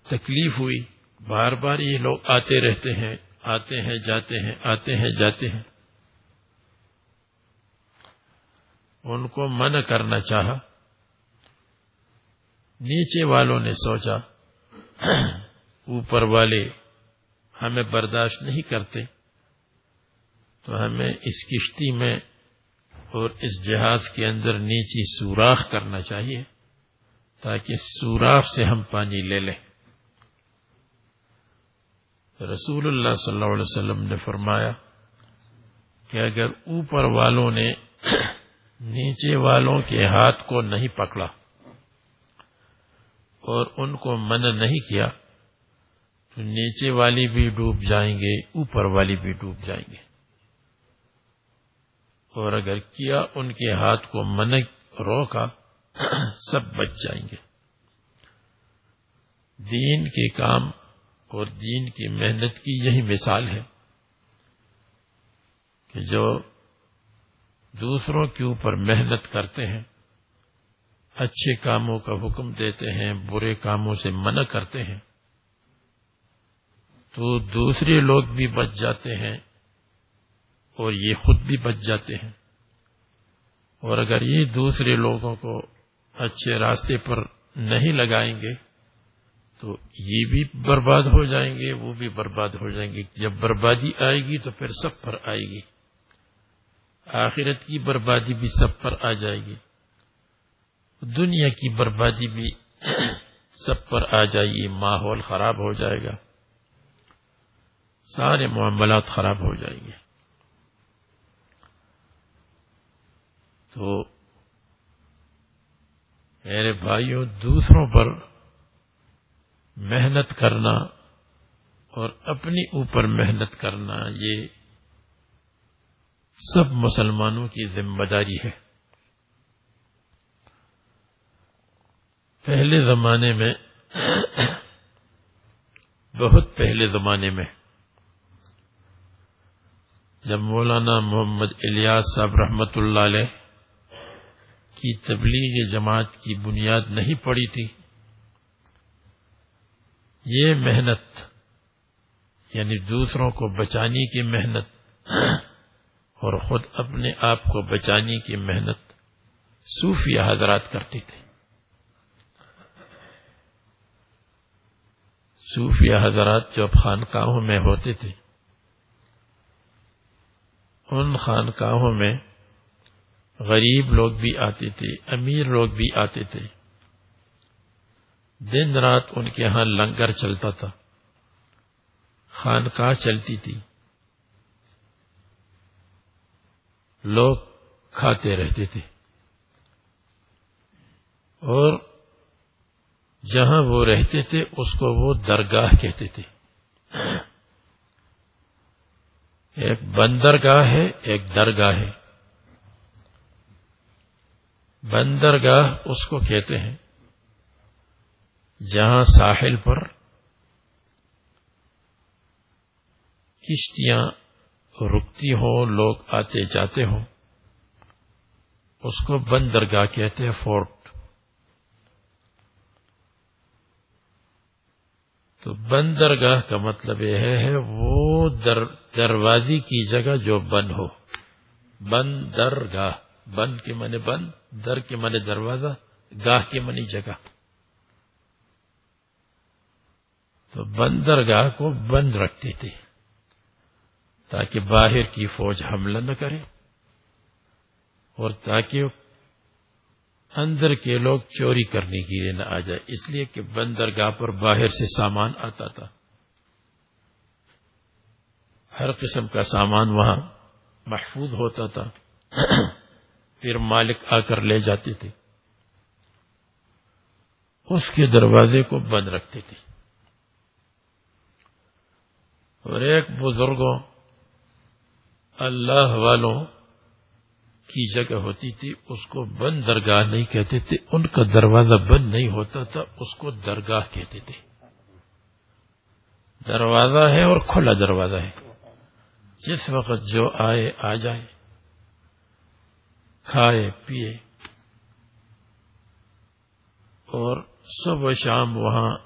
تکلیف ہوئی۔ بار بار یہ لوگ آتے رہتے ہیں۔ آتے ہیں، جاتے ہیں، آتے ہیں، جاتے ہیں۔ ان کو منع کرنا چاہا۔ نیچے والوں نے سوچا، اوپر والے ہمیں برداشت نہیں کرتے۔ تو ہمیں اس کشتی میں اور اس جہاز کے اندر نیچی سوراخ کرنا چاہیے تاکہ سوراخ سے ہم پانی لے لیں۔ رسول اللہ صلی اللہ علیہ وسلم نے فرمایا کہ اگر اوپر والوں نے نیچے والوں کے ہاتھ کو نہیں پکڑا اور ان کو منع نہیں کیا، تو نیچے والی بھی ڈوب جائیں گے، اوپر والی بھی ڈوب جائیں گے۔ اور اگر کیا ان کے ہاتھ کو من روکا، سب بچ جائیں گے۔ دین کے کام اور دین کی محنت کی یہی مثال ہے کہ جو دوسروں کے اوپر محنت کرتے ہیں، اچھے کاموں کا حکم دیتے ہیں، برے کاموں سے منع کرتے ہیں، تو دوسرے لوگ بھی بچ جاتے ہیں اور یہ خود بھی بچ جاتے ہیں۔ اور اگر یہ دوسرے لوگوں کو اچھے راستے پر نہیں لگائیں گے تو یہ بھی برباد ہو جائیں گے، وہ بھی برباد ہو جائیں گے۔ جب بربادی آئے گی تو پھر سب پر آئے گی۔ آخرت کی بربادی بھی سب پر آ جائے گی۔ دنیا کی بربادی بھی سب پر آ جائے گی۔ ماحول خراب ہو جائے گا۔ سارے معاملات خراب ہو جائیں گے۔ تو میرے بھائیوں، دوسروں پر محنت کرنا اور اپنی اوپر محنت کرنا، یہ سب مسلمانوں کی ذمہ داری ہے۔ پہلے زمانے میں، بہت پہلے زمانے میں، جب مولانا محمد الیاس صاحب رحمت اللہ علیہ کی تبلیغ جماعت کی بنیاد نہیں پڑی تھی یہ محنت یعنی دوسروں کو بچانے کی محنت اور خود اپنے آپ کو بچانے کی محنت صوفیہ حضرات کرتی تھے۔ صوفیہ حضرات جو خانقاہوں میں ہوتے تھے، ان خانقاہوں میں غریب لوگ بھی آتے تھے، امیر لوگ بھی آتے تھے۔ دن رات ان کے ہاں لنگر چلتا تھا۔ خانقاہ چلتی تھی۔ لوگ کھاتے رہتے تھے۔ اور جہاں وہ رہتے تھے، اس کو وہ درگاہ کہتے تھے۔ ایک بندرگاہ ہے، ایک درگاہ ہے۔ بندرگاہ اس کو کہتے ہیں۔ جہاں ساحل پر کشتیاں رکتی ہوں، لوگ آتے جاتے ہوں، اس کو بند درگاہ کہتے ہیں، فورٹ۔ تو بند درگاہ کا مطلب یہ ہے وہ در، دروازی کی جگہ جو بند ہو۔ بند درگاہ۔ بند کے من بند، در کے من دروازہ، گاہ کے منی جگہ۔ تو بندرگاہ کو بند رکھتے تھے تاکہ باہر کی فوج حملہ نہ کرے اور تاکہ اندر کے لوگ چوری کرنے کے لیے نہ آ جائے۔ اس لیے کہ بندرگاہ پر باہر سے سامان آتا تھا۔ ہر قسم کا سامان وہاں محفوظ ہوتا تھا۔ پھر مالک آ کر لے جاتے تھے۔ اس کے دروازے کو بند رکھتے تھے۔ اور ایک بزرگوں، اللہ والوں کی جگہ ہوتی تھی، اس کو بند درگاہ نہیں کہتے تھے، ان کا دروازہ بند نہیں ہوتا تھا، اس کو درگاہ کہتے تھے۔ دروازہ ہے اور کھلا دروازہ ہے۔ جس وقت جو آئے، آ جائے۔ کھائے پیے اور صبح شام وہاں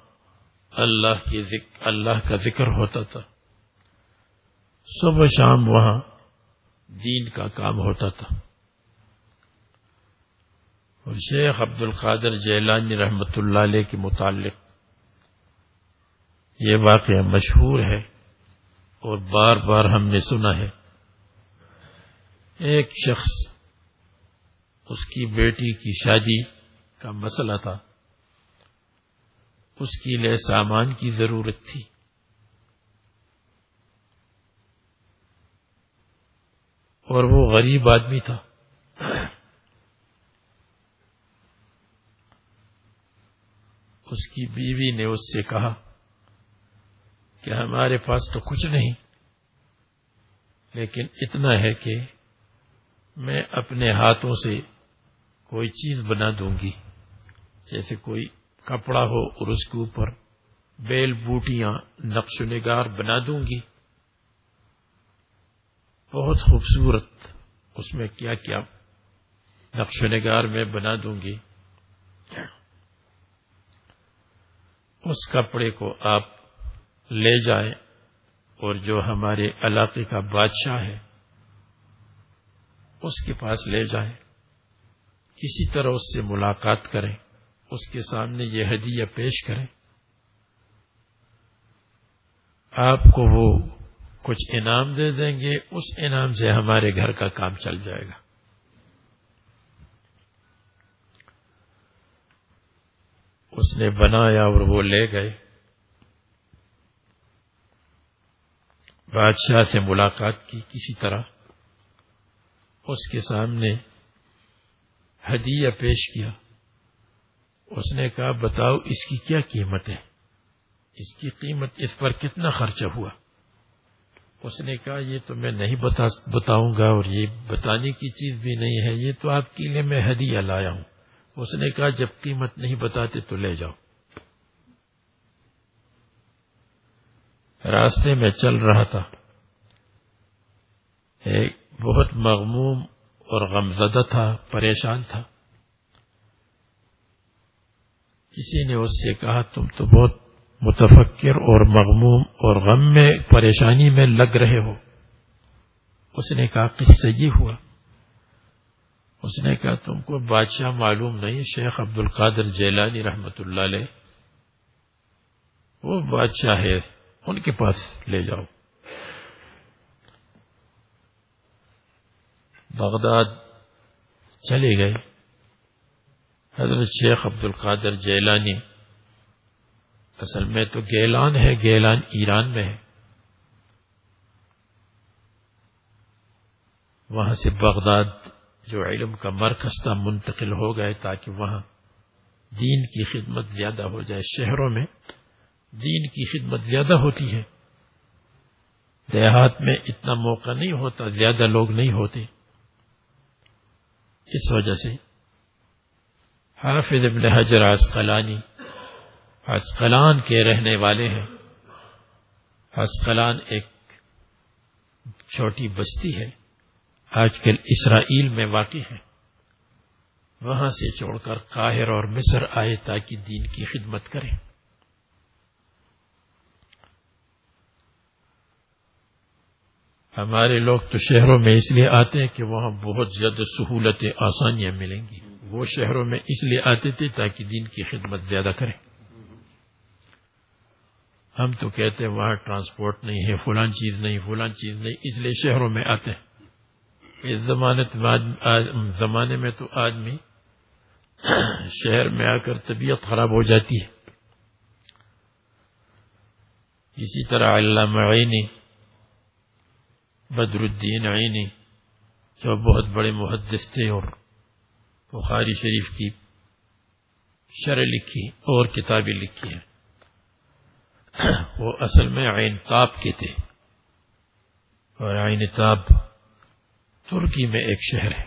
اللہ کی ذکر، اللہ کا ذکر ہوتا تھا۔ صبح شام وہاں دین کا کام ہوتا تھا۔ اور شیخ عبد القادر جیلانی رحمت اللہ علیہ کے متعلق یہ واقعہ مشہور ہے اور بار بار ہم نے سنا ہے۔ ایک شخص، اس کی بیٹی کی شادی کا مسئلہ تھا۔ اس کے لیے سامان کی ضرورت تھی۔ اور وہ غریب آدمی تھا۔ اس کی بیوی نے اس سے کہا کہ ہمارے پاس تو کچھ نہیں، لیکن اتنا ہے کہ میں اپنے ہاتھوں سے کوئی چیز بنا دوں گی۔ جیسے کوئی کپڑا ہو اور اس کے اوپر بیل بوٹیاں، نقش و نگار بنا دوں گی۔ بہت خوبصورت اس میں کیا کیا نقش و نگار میں بنا دوں گی۔ اس کپڑے کو آپ لے جائیں اور جو ہمارے علاقے کا بادشاہ ہے، اس کے پاس لے جائیں۔ کسی طرح اس سے ملاقات کریں۔ اس کے سامنے یہ ہدیہ پیش کریں۔ آپ کو وہ کچھ انعام دے دیں گے، اس انعام سے ہمارے گھر کا کام چل جائے گا۔ اس نے بنایا اور وہ لے گئے۔ بادشاہ سے ملاقات کی کسی طرح۔ اس کے سامنے ہدیہ پیش کیا۔ اس نے کہا، بتاؤ اس کی کیا قیمت ہے؟ اس کی قیمت اس پر کتنا خرچہ ہوا؟ اس نے کہا، یہ تو میں نہیں بتا بتاؤں گا اور یہ بتانے کی چیز بھی نہیں ہے، یہ تو آپ کے لیے میں ہدیہ لایا ہوں۔ اس نے کہا، جب قیمت نہیں بتاتے تو لے جاؤ۔ راستے میں چل رہا تھا۔ ایک بہت مغموم اور غمزدہ تھا، پریشان تھا۔ کسی نے اس سے کہا، تم تو بہت متفکر اور مغموم اور غم میں، پریشانی میں لگ رہے ہو۔ اس نے کہا کس سے یہ ہوا۔ اس نے کہا، تم کو بادشاہ معلوم نہیں شیخ عبد القادر جیلانی رحمت اللہ علیہ۔ وہ بادشاہ ہے، ان کے پاس لے جاؤ۔ بغداد چلے گئے۔ حضرت شیخ عبد القادر جیلانی اصل میں تو گیلان ہے، گیلان ایران میں ہے۔ وہاں سے بغداد جو علم کا مرکز تھا، منتقل ہو گئے تاکہ وہاں دین کی خدمت زیادہ ہو جائے۔ شہروں میں دین کی خدمت زیادہ ہوتی ہے۔ دیہات میں اتنا موقع نہیں ہوتا، زیادہ لوگ نہیں ہوتے۔ اس وجہ سے حافظ ابن حجر عسقلانی عسقلان کے رہنے والے ہیں۔ عسقلان ایک چھوٹی بستی ہے۔ آج کل اسرائیل میں واقع ہے۔ وہاں سے چھوڑ کر قاہر اور مصر آئے تاکہ دین کی خدمت کریں۔ ہمارے لوگ تو شہروں میں اس لیے آتے ہیں کہ وہاں بہت زیادہ سہولتیں آسانیاں ملیں گی۔ وہ شہروں میں اس لیے آتے تھے تاکہ دین کی خدمت زیادہ کریں۔ ہم تو کہتے ہیں وہاں ٹرانسپورٹ نہیں ہے، فلان چیز نہیں، فلان چیز نہیں، اس لیے شہروں میں آتے ہیں۔ اس زمانے میں تو آدمی شہر میں آ کر طبیعت خراب ہو جاتی ہے۔ اسی طرح علامہ عینی، بدر الدین عینی، جو بہت بڑے محدث تھے اور بخاری شریف کی شرح لکھی اور کتابیں لکھی ہیں۔ وہ اصل میں عین تاب کے تھے۔ اور عین تاب ترکی میں ایک شہر ہے۔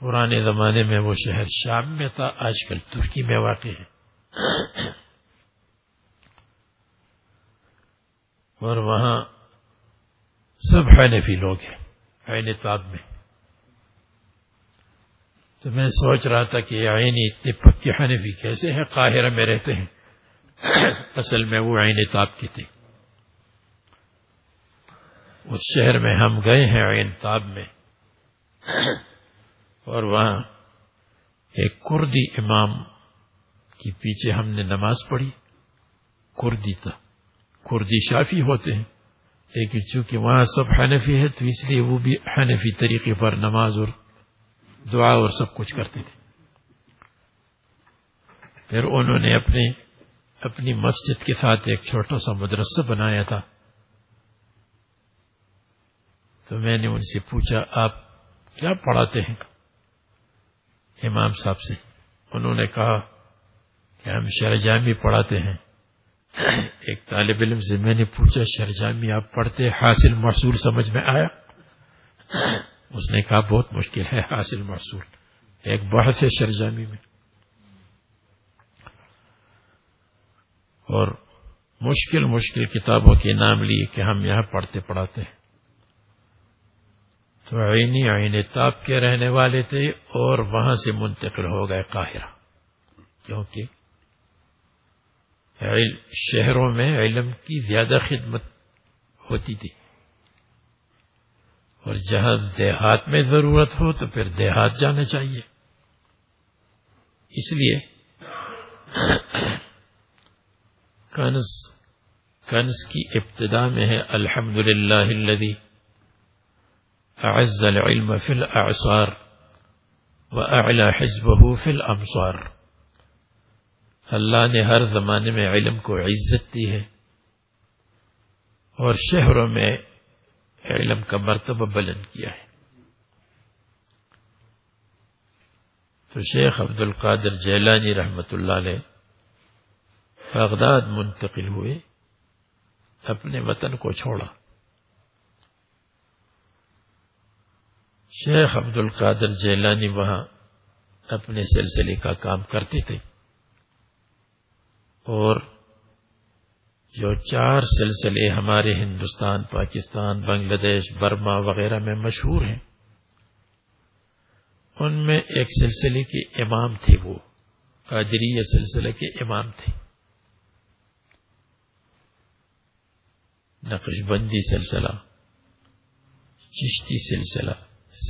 پرانے زمانے میں وہ شہر شام میں تھا، آج کل ترکی میں واقع ہے۔ اور وہاں سب حنفی لوگ ہیں، عین تاب میں۔ تو میں سوچ رہا تھا کہ عینی اتنے پکی حنفی کیسے ہیں، قاہرہ میں رہتے ہیں۔ اصل میں وہ عین تاب کی تھی۔ اس شہر میں ہم گئے ہیں عین تاب میں۔ اور وہاں ایک کردی امام کی پیچھے ہم نے نماز پڑھی۔ کردی تھا۔ کردی شافی ہوتے ہیں۔ لیکن چونکہ وہاں سب حنفی ہے تو اس لیے وہ بھی حنفی طریقے پر نماز اور دعا اور سب کچھ کرتے تھے۔ پھر انہوں نے اپنے اپنی مسجد کے ساتھ ایک چھوٹا سا مدرسہ بنایا تھا۔ تو میں نے ان سے پوچھا، آپ کیا پڑھاتے ہیں؟ امام صاحب سے انہوں نے کہا کہ ہم شرجامی پڑھاتے ہیں۔ ایک طالب علم سے میں نے پوچھا، شرجامی آپ پڑھتے حاصل محصول سمجھ میں آیا؟ اس نے کہا، بہت مشکل ہے حاصل محصول ایک بحث ہے شرجامی میں۔ اور مشکل مشکل کتابوں کے نام لیے کہ ہم یہاں پڑھتے پڑھاتے ہیں۔ تو عینی عین تاب کے رہنے والے تھے اور وہاں سے منتقل ہو گئے قاہرہ۔ کیونکہ شہروں میں علم کی زیادہ خدمت ہوتی تھی۔ اور جہاں دیہات میں ضرورت ہو تو پھر دیہات جانا چاہیے۔ اس لیے کنز کنز کی ابتدا میں ہے الحمد للہ اعز العلم في الاعصار واعلى حزبه في الامصار. اللہ نے ہر زمانے میں علم کو عزت دی ہے اور شہروں میں علم کا مرتبہ بلند کیا ہے۔ تو شیخ عبد القادر جیلانی رحمت اللہ علیہ بغداد منتقل ہوئے، اپنے وطن کو چھوڑا۔ شیخ عبد القادر جیلانی وہاں اپنے سلسلے کا کام کرتے تھے۔ اور جو چار سلسلے ہمارے ہندوستان، پاکستان، بنگلہ دیش، برما وغیرہ میں مشہور ہیں، ان میں ایک سلسلے کے امام تھے وہ، قادریہ سلسلے کے امام تھے۔ نقش بندی سلسلہ، چشتی سلسلہ،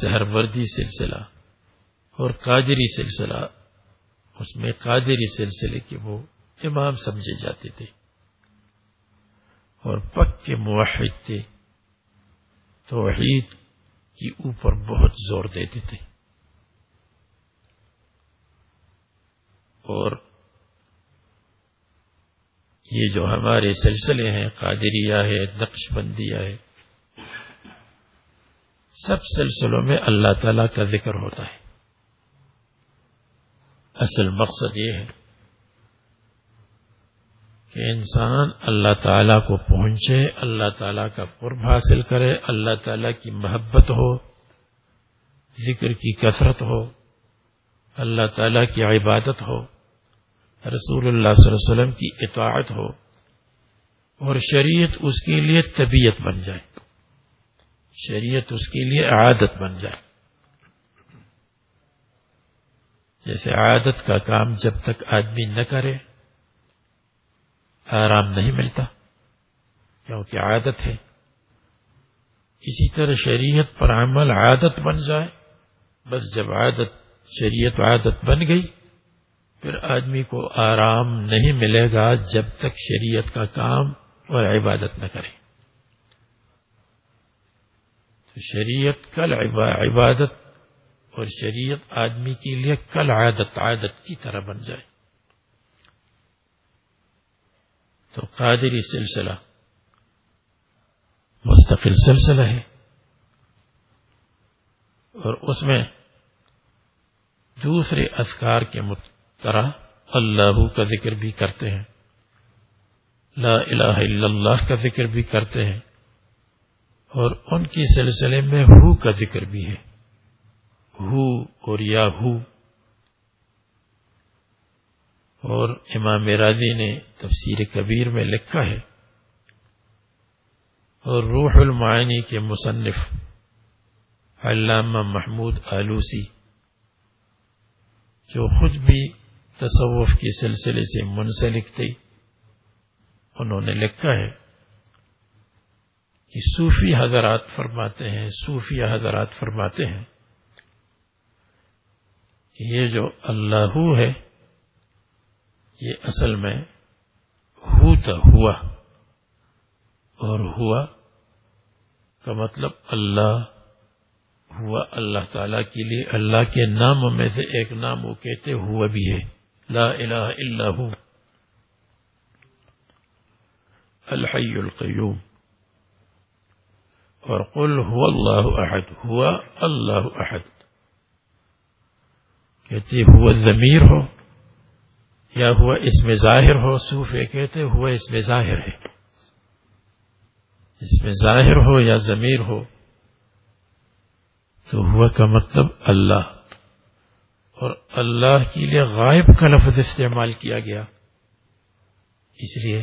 سہروردی سلسلہ اور قادری سلسلہ، اس میں قادری سلسلے کے وہ امام سمجھے جاتے تھے۔ اور پک کے موحد تھے، توحید کی اوپر بہت زور دیتے تھے۔ اور یہ جو ہمارے سلسلے ہیں، قادریہ ہے، نقش بندیہ ہے، سب سلسلوں میں اللہ تعالی کا ذکر ہوتا ہے۔ اصل مقصد یہ ہے کہ انسان اللہ تعالی کو پہنچے، اللہ تعالی کا قرب حاصل کرے، اللہ تعالی کی محبت ہو، ذکر کی کثرت ہو، اللہ تعالی کی عبادت ہو۔ رسول اللہ صلی اللہ علیہ وسلم کی اطاعت ہو اور شریعت اس کے لیے طبیعت بن جائے۔ شریعت اس کے لیے عادت بن جائے۔ جیسے عادت کا کام جب تک آدمی نہ کرے، آرام نہیں ملتا، کیونکہ عادت ہے۔ اسی طرح شریعت پر عمل عادت بن جائے۔ بس جب عادت، شریعت عادت بن گئی پھر آدمی کو آرام نہیں ملے گا جب تک شریعت کا کام اور عبادت نہ کرے۔ تو شریعت کل عبادت اور شریعت آدمی کے لیے کل عادت عادت کی طرح بن جائے۔ تو قادری سلسلہ مستقل سلسلہ ہے۔ اور اس میں دوسرے اذکار کے طرح اللہ کا ذکر بھی کرتے ہیں۔ لا الہ الا اللہ کا ذکر بھی کرتے ہیں۔ اور ان کی سلسلے میں ہو کا ذکر بھی ہے۔ ہو اور یا ہو۔ اور امام راضی نے تفسیر کبیر میں لکھا ہے۔ اور روح المعانی کے مصنف علامہ محمود آلوسی، جو خود بھی تصوف کے سلسلے سے منسلک تھی انہوں نے لکھا ہے کہ صوفی حضرات فرماتے ہیں، صوفی حضرات فرماتے ہیں کہ یہ جو اللہ ہے، یہ اصل میں ہوتا ہوا اور ہوا کا مطلب اللہ، ہوا اللہ تعالی کے لیے اللہ کے نام میں سے ایک نام وہ کہتے ہوا بھی ہے۔ لا إله إلا هو. الحي القيوم. وقل هو الله أحد هو الله أحد. كتي هو الذمير هو يا هو اسم ظاهر هو صوفي كتي هو اسم ظاهر هي اسم ظاهر هو يا ذمير هو تو هو كمطلب الله اور اللہ کے لیے غائب کا لفظ استعمال کیا گیا۔ اس لیے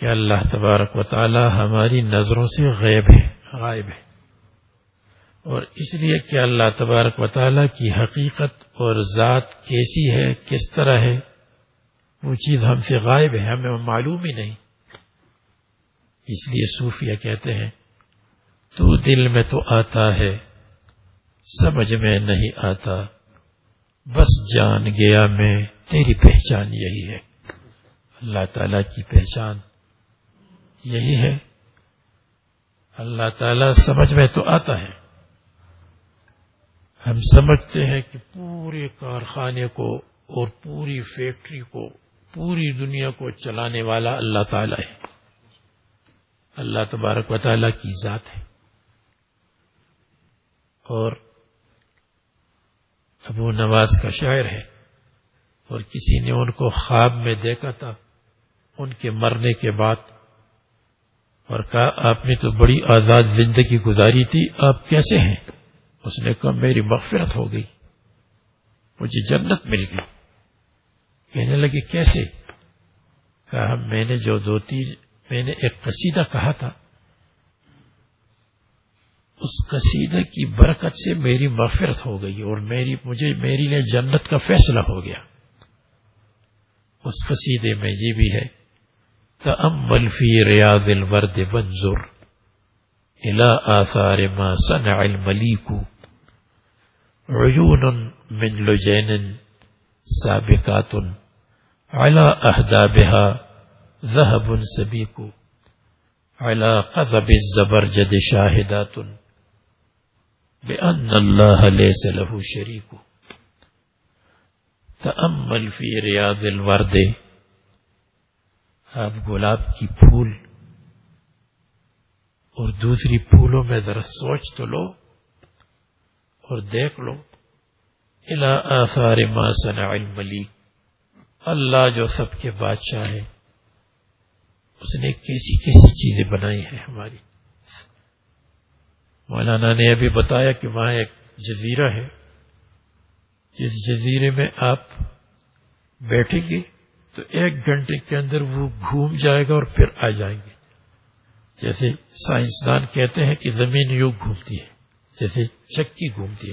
کہ اللہ تبارک و تعالی ہماری نظروں سے غیب ہے، غائب ہے۔ اور اس لیے کہ اللہ تبارک و تعالی کی حقیقت اور ذات کیسی ہے، کس طرح ہے، وہ چیز ہم سے غائب ہے، ہمیں معلوم ہی نہیں۔ اس لیے صوفیہ کہتے ہیں، تو دل میں تو آتا ہے۔ سمجھ میں نہیں آتا۔ بس جان گیا میں، تیری پہچان یہی ہے۔ اللہ تعالی کی پہچان یہی ہے۔ اللہ تعالی سمجھ میں تو آتا ہے۔ ہم سمجھتے ہیں کہ پورے کارخانے کو اور پوری فیکٹری کو، پوری دنیا کو چلانے والا اللہ تعالی ہے۔ اللہ تبارک و تعالی کی ذات ہے۔ اور ابو نواز کا شاعر ہے اور کسی نے ان کو خواب میں دیکھا تھا، ان کے مرنے کے بعد۔ اور کہا، آپ نے تو بڑی آزاد زندگی گزاری تھی، آپ کیسے ہیں؟ اس نے کہا، میری مغفرت ہو گئی، مجھے جنت مل گئی۔ کہنے لگے، کیسے؟ کہا، میں نے جو دو تین، میں نے ایک قصیدہ کہا تھا اس قصیدہ کی برکت سے میری مغفرت ہو گئی اور میری، مجھے میری لیے جنت کا فیصلہ ہو گیا۔ اس قصیدے میں یہ بھی ہے، تأمل فی ریاض الورد بنظر الى آثار ما صنع الملیک۔ عیون من لجین سابقات على احدابها ذهب سبيك على قذب الزبرجد شاهدات بأن الله ليس له شريك. تأمل في رياض الورد. آپ گلاب کی پھول اور دوسری پھولوں میں ذرا سوچ تو لو اور دیکھ لو. الى آثار ما صنع الملیک اللہ جو سب کے بادشاہ ہے، اس نے کیسی کیسی چیزیں بنائی ہیں ہماری؟ مولانا نے ابھی بتایا کہ وہاں ایک جزیرہ ہے۔ جس جزیرے میں آپ بیٹھیں گے تو ایک گھنٹے کے اندر وہ گھوم جائے گا اور پھر آ جائیں گے۔ جیسے سائنسدان کہتے ہیں کہ زمین یوں گھومتی ہے، جیسے چکی گھومتی ہے۔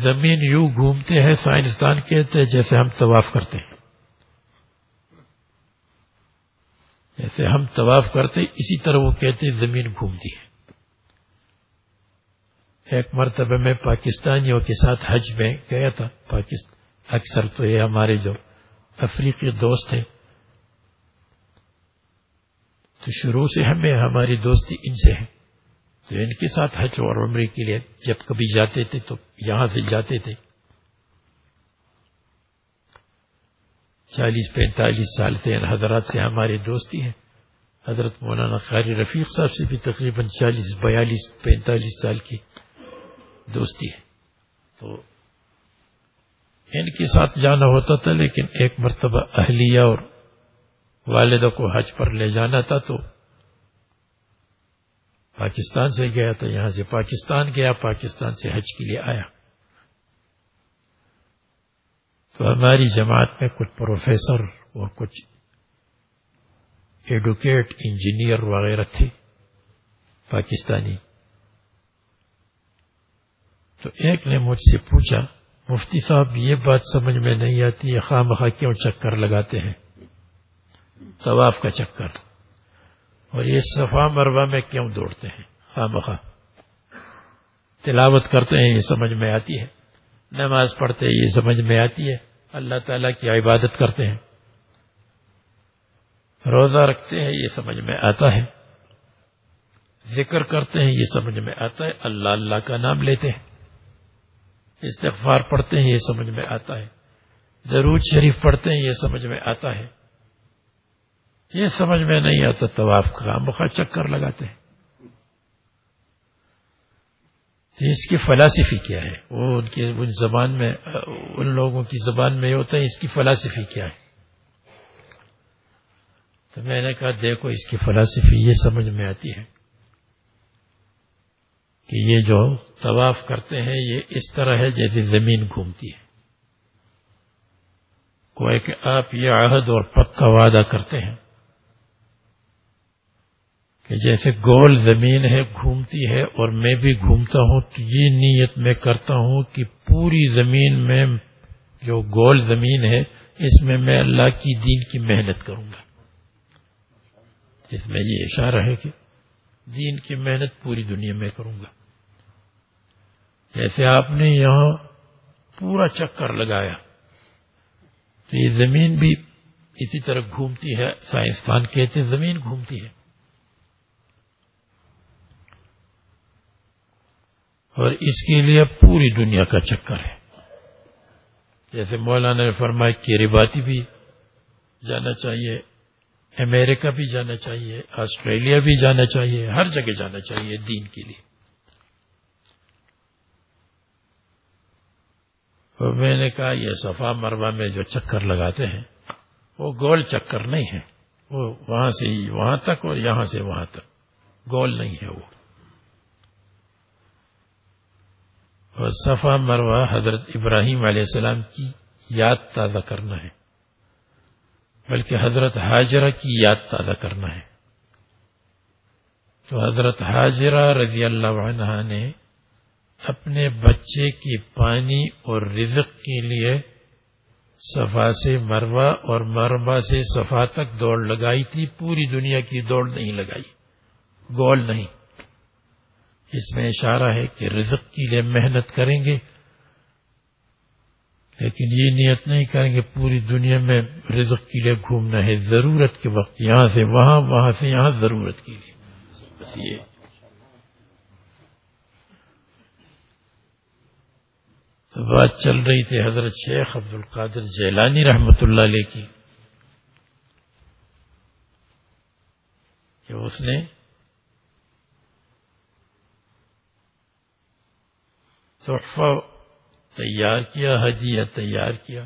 زمین یوں گھومتے ہیں، سائنسدان کہتے ہیں جیسے ہم طواف کرتے ہیں۔ جیسے ہم طواف کرتے اسی طرح وہ کہتے ہیں زمین گھومتی ہے۔ ایک مرتبہ میں پاکستانیوں کے ساتھ حج میں گیا تھا۔ پاکستان اکثر تو یہ ہمارے جو افریقی دوست ہیں۔ تو شروع سے ہمیں ہماری دوستی ان سے ہے۔ تو ان کے ساتھ حج اور عمرے کے لیے جب کبھی جاتے تھے تو یہاں سے جاتے تھے۔ چالیس پینتالیس سال سے ان حضرات سے ہماری دوستی ہے حضرت مولانا قاری رفیق صاحب سے بھی تقریباً چالیس، بیالیس، پینتالیس سال کی دوستی ہے۔ تو ان کے ساتھ جانا ہوتا تھا، لیکن ایک مرتبہ اہلیہ اور والدہ کو حج پر لے جانا تھا، تو پاکستان سے گیا تو یہاں سے پاکستان گیا، پاکستان سے حج کے لیے آیا۔ تو ہماری جماعت میں کچھ پروفیسر اور کچھ ایڈوکیٹ، انجینئر وغیرہ تھے، پاکستانی۔ تو ایک نے مجھ سے پوچھا، مفتی صاحب، یہ بات سمجھ میں نہیں آتی ہے خواہ مخواہ کیوں چکر لگاتے ہیں؟ طواف کا چکر۔ اور یہ صفا مروا میں کیوں دوڑتے ہیں؟ خواہ مخواہ تلاوت کرتے ہیں، یہ سمجھ میں آتی ہے۔ نماز پڑھتے ہیں، یہ سمجھ میں آتی ہے۔ اللہ تعالیٰ کی عبادت کرتے ہیں۔ روزہ رکھتے ہیں، یہ سمجھ میں آتا ہے۔ ذکر کرتے ہیں، یہ سمجھ میں آتا ہے۔ اللہ اللہ کا نام لیتے ہیں۔ استغفار پڑھتے ہیں، یہ سمجھ میں آتا ہے۔ درود شریف پڑھتے ہیں، یہ سمجھ میں آتا ہے۔ یہ سمجھ میں نہیں آتا، طواف کا مخا چکر لگاتے ہیں۔ تو اس کی فلاسفی کیا ہے؟ وہ ان کی ان زبان میں، ان لوگوں کی زبان میں یہ ہوتا ہے، اس کی فلاسفی کیا ہے؟ تو میں نے کہا، دیکھو اس کی فلاسفی یہ سمجھ میں آتی ہے۔ کہ یہ جو طواف کرتے ہیں، یہ اس طرح ہے جیسے زمین گھومتی ہے۔ کوئی کہ آپ یہ عہد اور پکا وعدہ کرتے ہیں کہ جیسے گول زمین ہے، گھومتی ہے اور میں بھی گھومتا ہوں، تو یہ نیت میں کرتا ہوں کہ پوری زمین میں جو گول زمین ہے، اس میں میں اللہ کی دین کی محنت کروں گا۔ اس میں یہ اشارہ ہے کہ دین کی محنت پوری دنیا میں کروں گا۔ جیسے آپ نے یہاں پورا چکر لگایا تو یہ زمین بھی اسی طرح گھومتی ہے، سائنسدان کہتے زمین گھومتی ہے۔ اور اس کے لیے پوری دنیا کا چکر ہے۔ جیسے مولانا نے فرمایا کہ رباتی بھی جانا چاہیے، امریکہ بھی جانا چاہیے، آسٹریلیا بھی جانا چاہیے، ہر جگہ جانا چاہیے دین کے لیے۔ تو میں نے کہا یہ صفا مروا میں جو چکر لگاتے ہیں، وہ گول چکر نہیں ہے وہ وہاں سے وہاں تک اور یہاں سے وہاں تک۔ گول نہیں ہے وہ۔ اور صفا مروا حضرت ابراہیم علیہ السلام کی یاد تازہ کرنا ہے، بلکہ حضرت حاجرہ کی یاد تازہ کرنا ہے۔ تو حضرت حاجرہ رضی اللہ عنہ نے اپنے بچے کی پانی اور رزق کے لیے صفا سے مروا اور مروا سے صفا تک دوڑ لگائی تھی۔ پوری دنیا کی دوڑ نہیں لگائی۔ گول نہیں۔ اس میں اشارہ ہے کہ رزق کے لیے محنت کریں گے، لیکن یہ نیت نہیں کریں گے پوری دنیا میں رزق کے لیے گھومنا ہے۔ ضرورت کے وقت یہاں سے وہاں وہاں سے یہاں ضرورت کے لیے۔ بس یہ۔ تو بات چل رہی تھی حضرت شیخ عبد القادر جیلانی رحمت اللہ علیہ کی، کہ اس نے تحفہ تیار کیا، ہدیہ تیار کیا۔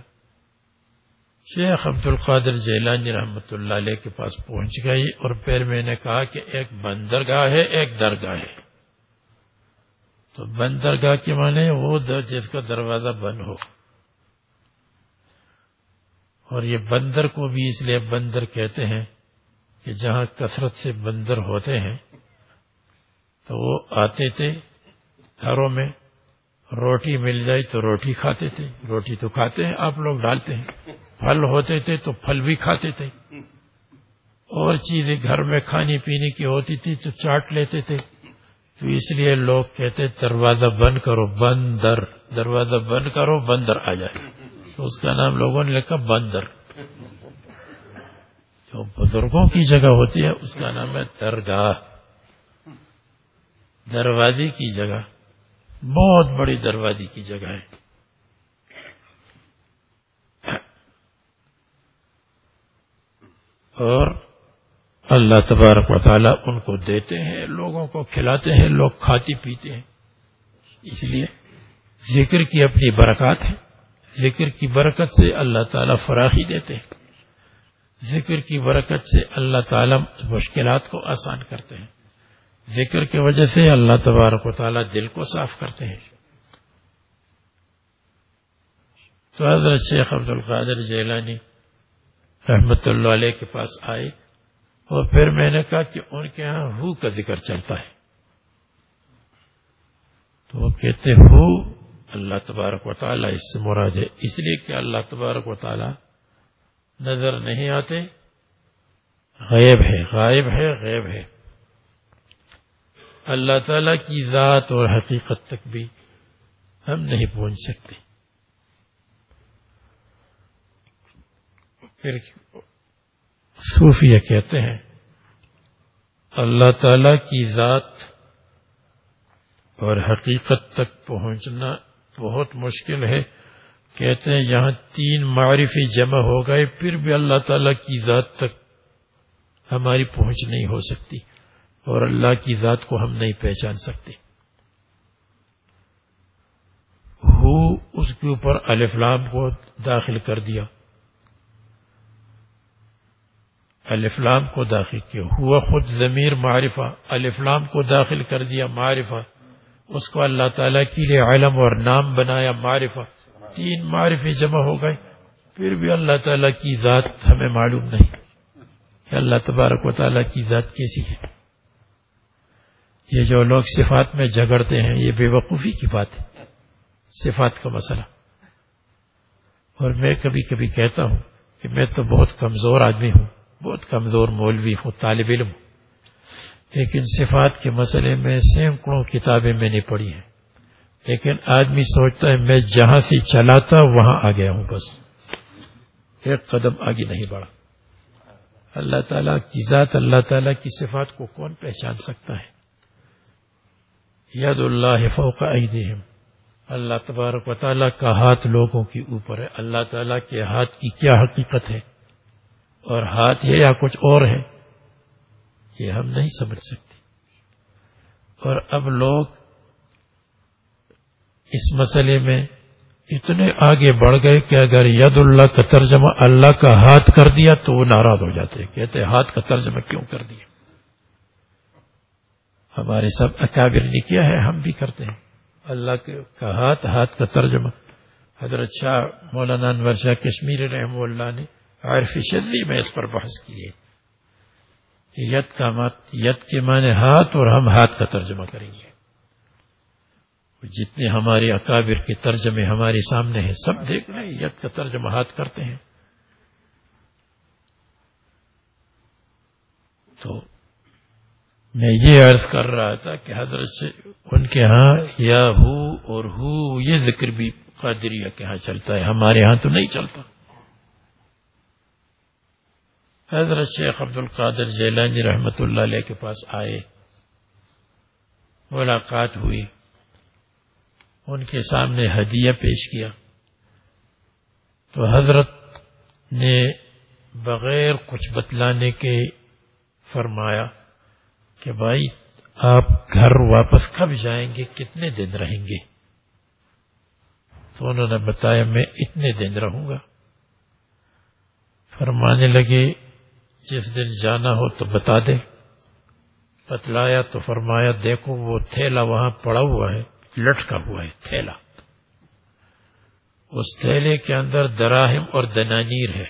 شیخ عبد القادر جیلانی رحمت اللہ علیہ کے پاس پہنچ گئی اور پھر میں نے کہا کہ ایک بندرگاہ ہے، ایک درگاہ ہے۔ تو بندرگاہ کے معنی وہ جس کا دروازہ بند ہو۔ اور یہ بندر کو بھی اس لیے بندر کہتے ہیں کہ جہاں کثرت سے بندر ہوتے ہیں، تو وہ آتے تھے گھروں میں، روٹی مل جائے تو روٹی کھاتے تھے، روٹی تو کھاتے ہیں، آپ لوگ ڈالتے ہیں۔ پھل ہوتے تھے تو پھل بھی کھاتے تھے۔ اور چیزیں گھر میں کھانے پینے کی ہوتی تھی تو چاٹ لیتے تھے۔ تو اس لیے لوگ کہتے دروازہ بند کرو، بندر، دروازہ بند کرو، بندر آ جائے۔ تو اس کا نام لوگوں نے لکھا بندر۔ جو بزرگوں کی جگہ ہوتی ہے، اس کا نام ہے درگاہ۔ دروازے کی جگہ، بہت بڑی دروازے کی جگہ ہے۔ اور اللہ تبارک و تعالیٰ ان کو دیتے ہیں، لوگوں کو کھلاتے ہیں، لوگ کھاتے پیتے ہیں۔ اس لیے ذکر کی اپنی برکات ہے۔ ذکر کی برکت سے اللہ تعالیٰ فراخی دیتے ہیں۔ ذکر کی برکت سے اللہ تعالیٰ مشکلات کو آسان کرتے ہیں۔ ذکر کی وجہ سے اللہ تبارک و تعالیٰ دل کو صاف کرتے ہیں۔ تو حضرت شیخ عبد القادر جیلانی رحمت اللہ علیہ کے پاس آئے۔ اور پھر میں نے کہا کہ ان کے ہاں ہو کا ذکر چلتا ہے۔ تو وہ کہتے ہو، اللہ تبارک و تعالیٰ اس سے مراد ہے۔ اس لیے کہ اللہ تبارک و تعالیٰ نظر نہیں آتے غیب ہے، غائب ہے غیب ہے۔ اللہ تعالی کی ذات اور حقیقت تک بھی ہم نہیں پہنچ سکتے۔ پھر صوفیہ کہتے ہیں، اللہ تعالی کی ذات اور حقیقت تک پہنچنا بہت مشکل ہے۔ کہتے ہیں، یہاں تین معرفی جمع ہو گئے، پھر بھی اللہ تعالی کی ذات تک ہماری پہنچ نہیں ہو سکتی اور اللہ کی ذات کو ہم نہیں پہچان سکتے۔ ہو، اس کے اوپر الفلام کو داخل کر دیا۔ الفلام کو داخل کیا۔ ہوا خود ضمیر معرفہ۔ الفلام کو داخل کر دیا معرفہ۔ اس کو اللہ تعالیٰ کے لیے علم اور نام بنایا معرفہ۔ تین معرفے جمع ہو گئے۔ پھر بھی اللہ تعالیٰ کی ذات ہمیں معلوم نہیں۔ کہ اللہ تبارک و تعالیٰ کی ذات کیسی ہے۔ یہ جو لوگ صفات میں جگڑتے ہیں، یہ بے وقوفی کی بات ہے۔ صفات کا مسئلہ۔ اور میں کبھی کبھی کہتا ہوں کہ میں تو بہت کمزور آدمی ہوں۔ بہت کمزور مولوی ہوں، طالب علم ہوں۔ لیکن صفات کے مسئلے میں سینکڑوں کتابیں میں نے پڑھی ہیں۔ لیکن آدمی سوچتا ہے میں جہاں سے چلاتا وہاں آ گیا ہوں بس۔ ایک قدم آگے نہیں بڑھا۔ اللہ تعالیٰ کی ذات، اللہ تعالیٰ کی صفات کو کون پہچان سکتا ہے؟ ید اللہ فوق ایدیہم۔ اللہ تبارک و تعالیٰ کا ہاتھ لوگوں کے اوپر ہے۔ اللہ تعالیٰ کے ہاتھ کی کیا حقیقت ہے؟ اور ہاتھ ہے یا کچھ اور ہے، یہ ہم نہیں سمجھ سکتے۔ اور اب لوگ اس مسئلے میں اتنے آگے بڑھ گئے کہ اگر ید اللہ کا ترجمہ اللہ کا ہاتھ کر دیا تو وہ ناراض ہو جاتے کہتے ہاتھ کا ترجمہ کیوں کر دیا؟ ہمارے سب اکابر نے کیا ہے، ہم بھی کرتے ہیں۔ اللہ کا ہاتھ ہاتھ کا ترجمہ۔ حضرت شاہ مولانا انور شاہ کشمیر رحم اللہ نے عارف شدی میں اس پر بحث کی ہے ید کا مت ید کے معنی ہاتھ اور ہم ہاتھ کا ترجمہ کریں گے۔ جتنے ہمارے اکابر کے ترجمے ہمارے سامنے ہیں، سب دیکھ رہے ہیں ید کا ترجمہ ہاتھ کرتے ہیں۔ تو میں یہ عرض کر رہا تھا کہ حضرت سے ان کے ہاں یا ہو اور ہو، یہ ذکر بھی قادریہ کے ہاں چلتا ہے، ہمارے ہاں تو نہیں چلتا۔ حضرت شیخ عبد القادر جیلانی رحمت اللہ علیہ کے پاس آئے، ملاقات ہوئی۔ ان کے سامنے ہدیہ پیش کیا۔ تو حضرت نے بغیر کچھ بتلانے کے فرمایا کہ بھائی، آپ گھر واپس کب جائیں گے؟ کتنے دن رہیں گے؟ تو انہوں نے بتایا، میں اتنے دن رہوں گا۔ فرمانے لگے جس دن جانا ہو تو بتا دے۔ بتلایا تو فرمایا، دیکھو وہ تھیلا وہاں پڑا ہوا ہے، لٹکا ہوا ہے تھیلا۔ اس تھیلے کے اندر دراہم اور دنانیر ہے۔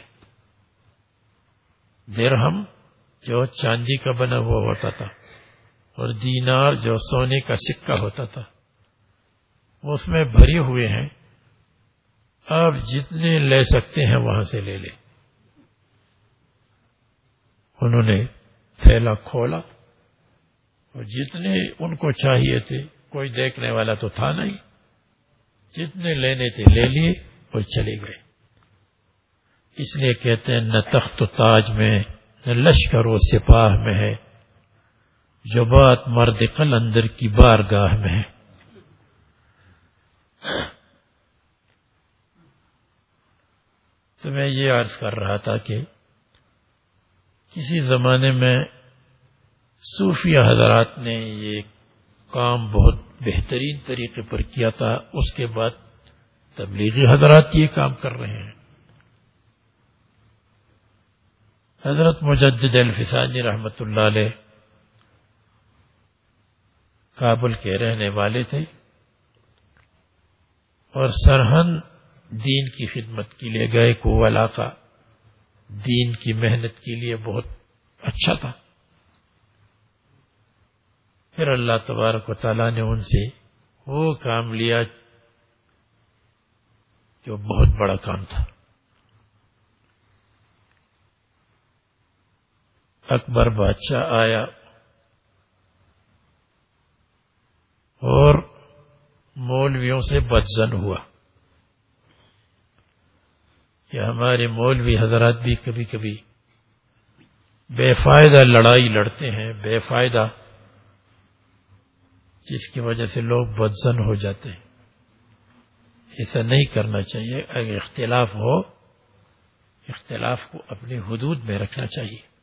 درہم جو چاندی کا بنا ہوا ہوتا تھا اور دینار جو سونے کا سکہ ہوتا تھا۔ اس میں بھرے ہوئے ہیں۔ آپ جتنے لے سکتے ہیں وہاں سے لے لیں۔ انہوں نے تھیلا کھولا اور جتنے ان کو چاہیے تھے، کوئی دیکھنے والا تو تھا نہیں۔ جتنے لینے تھے لے لیے اور چلے گئے۔ اس لیے کہتے ہیں، نہ تخت و تاج میں، نہ لشکر و سپاہ میں ہے۔ جو بات مرد قل اندر کی بارگاہ میں ہے۔ تو میں یہ عرض کر رہا تھا کہ کسی زمانے میں صوفیہ حضرات نے یہ کام بہت بہترین طریقے پر کیا تھا، اس کے بعد تبلیغی حضرات یہ کام کر رہے ہیں۔ حضرت مجدد الفسانی رحمت اللہ علیہ کابل کے رہنے والے تھے اور سرہن دین کی خدمت کے لیے گئے کو علاقہ۔ دین کی محنت کے لیے بہت اچھا تھا۔ پھر اللہ تبارک و تعالیٰ نے ان سے وہ کام لیا جو بہت بڑا کام تھا۔ اکبر بادشاہ آیا اور مولویوں سے بدزن ہوا۔ کہ ہمارے مولوی حضرات بھی کبھی کبھی بے فائدہ لڑائی لڑتے ہیں، بے فائدہ، جس کی وجہ سے لوگ بدزن ہو جاتے ہیں۔ ایسا نہیں کرنا چاہیے۔ اگر اختلاف ہو، اختلاف کو اپنی حدود میں رکھنا چاہیے۔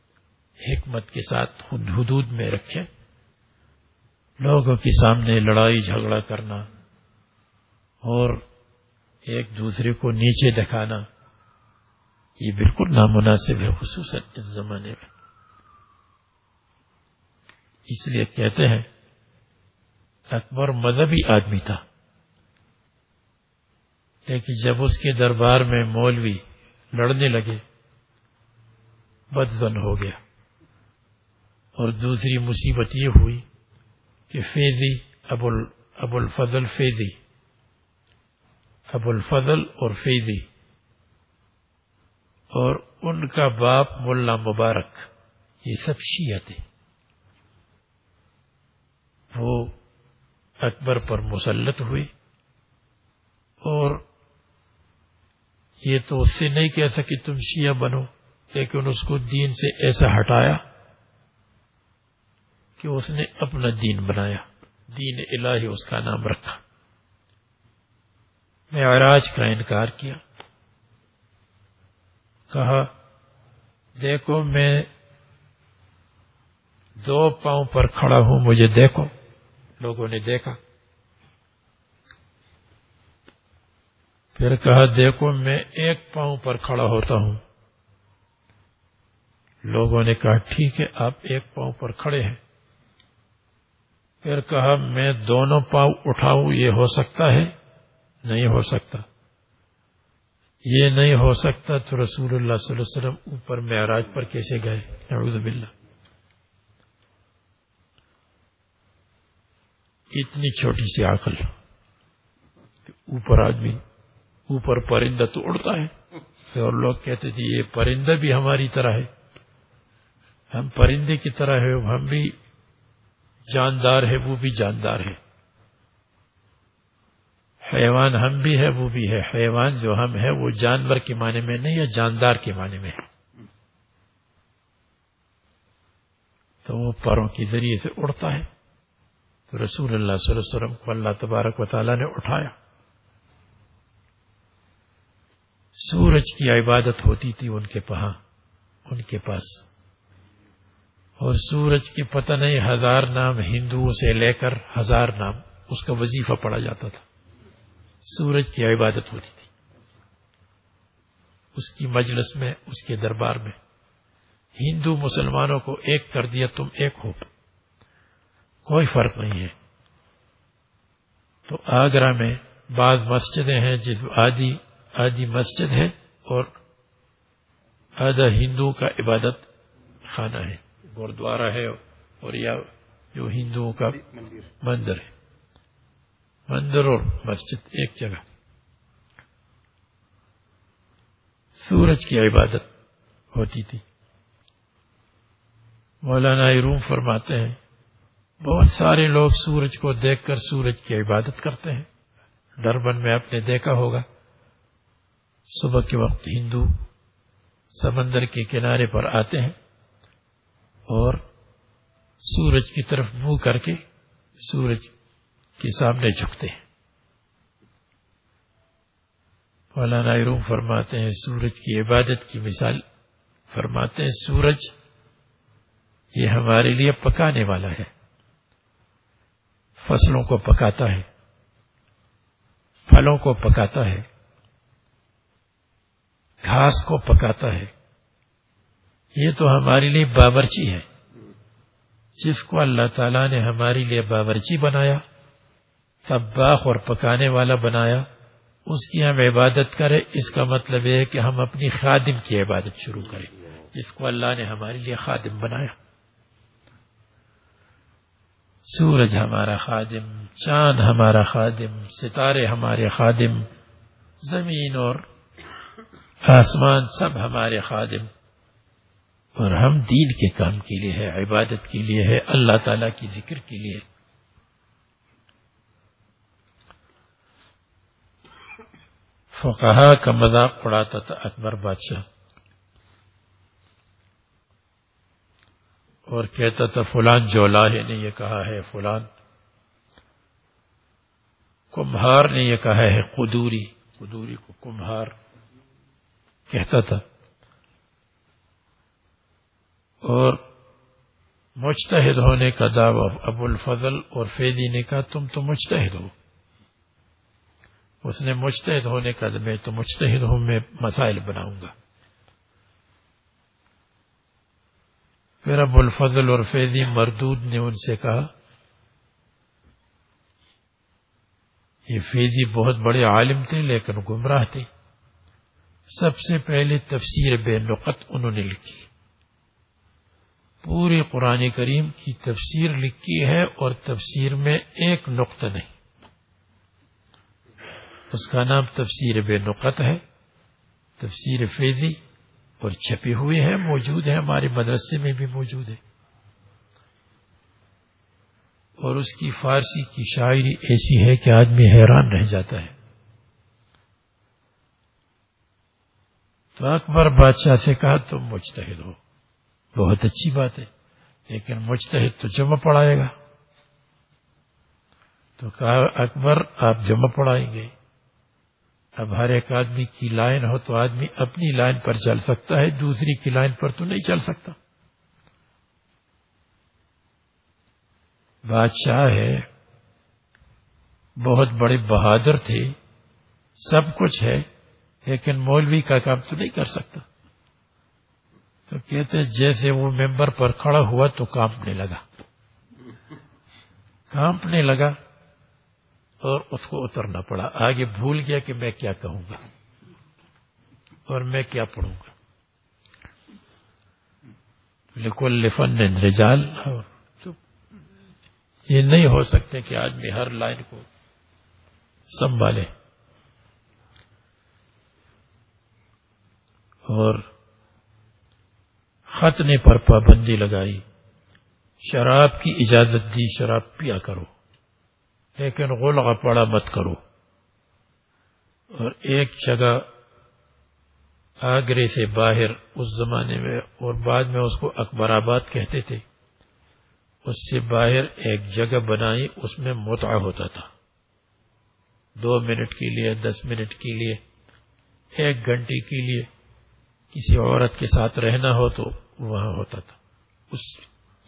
حکمت کے ساتھ خود حدود میں رکھیں۔ لوگوں کے سامنے لڑائی جھگڑا کرنا اور ایک دوسرے کو نیچے دکھانا۔ یہ بالکل نامناسب ہے، خصوصاً اس زمانے میں۔ اس لیے کہتے ہیں، اکبر مذہبی آدمی تھا۔ لیکن جب اس کے دربار میں مولوی لڑنے لگے، بدزن ہو گیا۔ اور دوسری مصیبت یہ ہوئی کہ فیضی ابو الفضل فیضی، ابو الفضل اور فیضی۔ اور ان کا باپ ملا مبارک، یہ سب شیعہ تھے۔ وہ اکبر پر مسلط ہوئے۔ اور یہ تو اس سے نہیں کہہ سکے تم شیعہ بنو، لیکن اس کو دین سے ایسا ہٹایا کہ اس نے اپنا دین بنایا۔ دین الہی اس کا نام رکھا۔ میں آراج کا انکار کیا۔ کہا، دیکھو، میں دو پاؤں پر کھڑا ہوں، مجھے دیکھو۔ لوگوں نے دیکھا۔ پھر کہا، دیکھو، میں ایک پاؤں پر کھڑا ہوتا ہوں۔ لوگوں نے کہا، ٹھیک ہے، آپ ایک پاؤں پر کھڑے ہیں۔ پھر کہا، میں دونوں پاؤں اٹھاؤں، یہ ہو سکتا ہے؟ نہیں ہو سکتا۔ یہ نہیں ہو سکتا تو رسول اللہ صلی اللہ علیہ وسلم اوپر معراج پر کیسے گئے؟ اعوذ باللہ۔ اتنی چھوٹی سی عقل اوپر آدمی، اوپر پرندہ تو اڑتا ہے۔ اور لوگ کہتے تھے، یہ پرندہ بھی ہماری طرح ہے۔ ہم پرندے کی طرح ہے ہم بھی جاندار ہے وہ بھی جاندار ہے حیوان ہم بھی ہے، وہ بھی ہے۔ حیوان جو ہم ہے، وہ جانور کے معنی میں نہیں یا جاندار کے معنی میں۔ ہے تو وہ پروں کے ذریعے سے اڑتا ہے۔ تو رسول اللہ صلی اللہ علیہ وسلم کو اللہ تبارک و تعالی نے اٹھایا۔ سورج کی عبادت ہوتی تھی ان کے پہاں، ان کے پاس۔ اور سورج کی پتہ نہیں ہزار نام ہندوؤں سے لے کر ہزار نام، اس کا وظیفہ پڑا جاتا تھا۔ سورج کی عبادت ہوتی تھی۔ اس کی مجلس میں اس کے دربار میں۔ ہندو مسلمانوں کو ایک کر دیا تم ایک ہو۔ کوئی فرق نہیں ہے۔ تو آگرہ میں بعض مسجدیں ہیں جس آدھی آدھی مسجد ہے اور آدھا ہندو کا عبادت خانہ ہے۔ گردوارا ہے اور یا جو ہندوؤں کا مندر ہے۔ مندر اور مسجد ایک جگہ سورج کی عبادت ہوتی تھی مولانا روم فرماتے ہیں بہت سارے لوگ سورج کو دیکھ کر سورج کی عبادت کرتے ہیں ڈربن میں آپ نے دیکھا ہوگا صبح کے وقت ہندو سمندر کے کنارے پر آتے ہیں اور سورج کی طرف منہ کر کے سورج کے سامنے جھکتے ہیں۔ مولانا روم فرماتے ہیں، سورج کی عبادت کی مثال فرماتے ہیں، سورج یہ ہمارے لیے پکانے والا ہے۔ فصلوں کو پکاتا ہے، پھلوں کو پکاتا ہے، گھاس کو پکاتا ہے۔ یہ تو ہمارے لیے باورچی ہے۔ جس کو اللہ تعالیٰ نے ہمارے لیے باورچی بنایا تباخ اور پکانے والا بنایا، اس کی ہم عبادت کریں، اس کا مطلب یہ ہے کہ ہم اپنی خادم کی عبادت شروع کریں، جس کو اللہ نے ہمارے لیے خادم بنایا۔ سورج ہمارا خادم، چاند ہمارا خادم، ستارے ہمارے خادم، زمین اور آسمان سب ہمارے خادم۔ اور ہم دین کے کام کے لیے ہے عبادت کے لیے ہے اللہ تعالی کی ذکر کے لیے۔ فقہا کا مذاق پڑاتا تھا اکبر بادشاہ۔ اور کہتا تھا فلان جولاہ نے یہ کہا ہے فلان۔ کمہار نے یہ کہا ہے قدوری۔ قدوری کو کمہار کہتا تھا۔ اور مجتہد ہونے کا دعوی ابو الفضل اور فیدی نے کہا تم تو مجتہد ہو۔ اس نے مجتہد ہونے کا میں تو مجتہد ہوں، میں مسائل بناؤں گا۔ پھر ابو الفضل اور فیضی مردود نے ان سے کہا، یہ فیضی بہت بڑے عالم تھے لیکن گمراہ تھے۔ سب سے پہلے تفسیر بے نقط انہوں نے لکھی۔ پورے قرآن کریم کی تفسیر لکھی ہے اور تفسیر میں ایک نقطہ نہیں۔ اس کا نام تفسیر بے نقط ہے۔ تفسیر فیضی اور چھپے ہوئے ہیں، موجود ہے ہمارے مدرسے میں بھی موجود ہے اور اس کی فارسی کی شاعری ایسی ہے کہ آدمی حیران رہ جاتا ہے۔ تو اکبر بادشاہ سے کہا، تم مجتہد ہو۔ بہت اچھی بات ہے، لیکن مجتہد تو جمع پڑھائے گا۔ تو کہا، اکبر، آپ جمع پڑھائیں گے۔ اب ہر ایک آدمی کی لائن ہو تو آدمی اپنی لائن پر چل سکتا ہے، دوسری کی لائن پر تو نہیں چل سکتا۔ بادشاہ ہے، بہت بڑے بہادر تھے، سب کچھ ہے، لیکن مولوی کا کام تو نہیں کر سکتا۔ تو کہتے جیسے وہ ممبر پر کھڑا ہوا تو کانپنے لگا۔ کانپنے لگا۔ اور اس کو اترنا پڑا۔ آگے بھول گیا کہ میں کیا کہوں گا اور میں کیا پڑھوں گا۔ لکل لفن رجال یہ نہیں ہو سکتے کہ آدمی ہر لائن کو سنبھالے۔ اور ختنے پر پابندی لگائی۔ شراب کی اجازت دی، شراب پیا کرو۔ لیکن غلغ پڑا مت کرو۔ اور ایک جگہ آگرے سے باہر اس زمانے میں اور بعد میں اس کو اکبر آباد کہتے تھے۔ اس سے باہر ایک جگہ بنائی، اس میں متع ہوتا تھا۔ دو منٹ کے لیے، دس منٹ کے لیے، ایک گھنٹے کے لیے کسی عورت کے ساتھ رہنا ہو تو وہاں ہوتا تھا۔ اس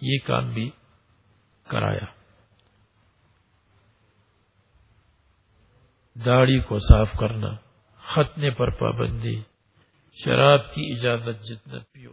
یہ کام بھی کرایا۔ داڑھی کو صاف کرنا ختنے پر پابندی شراب کی اجازت جتنا پیو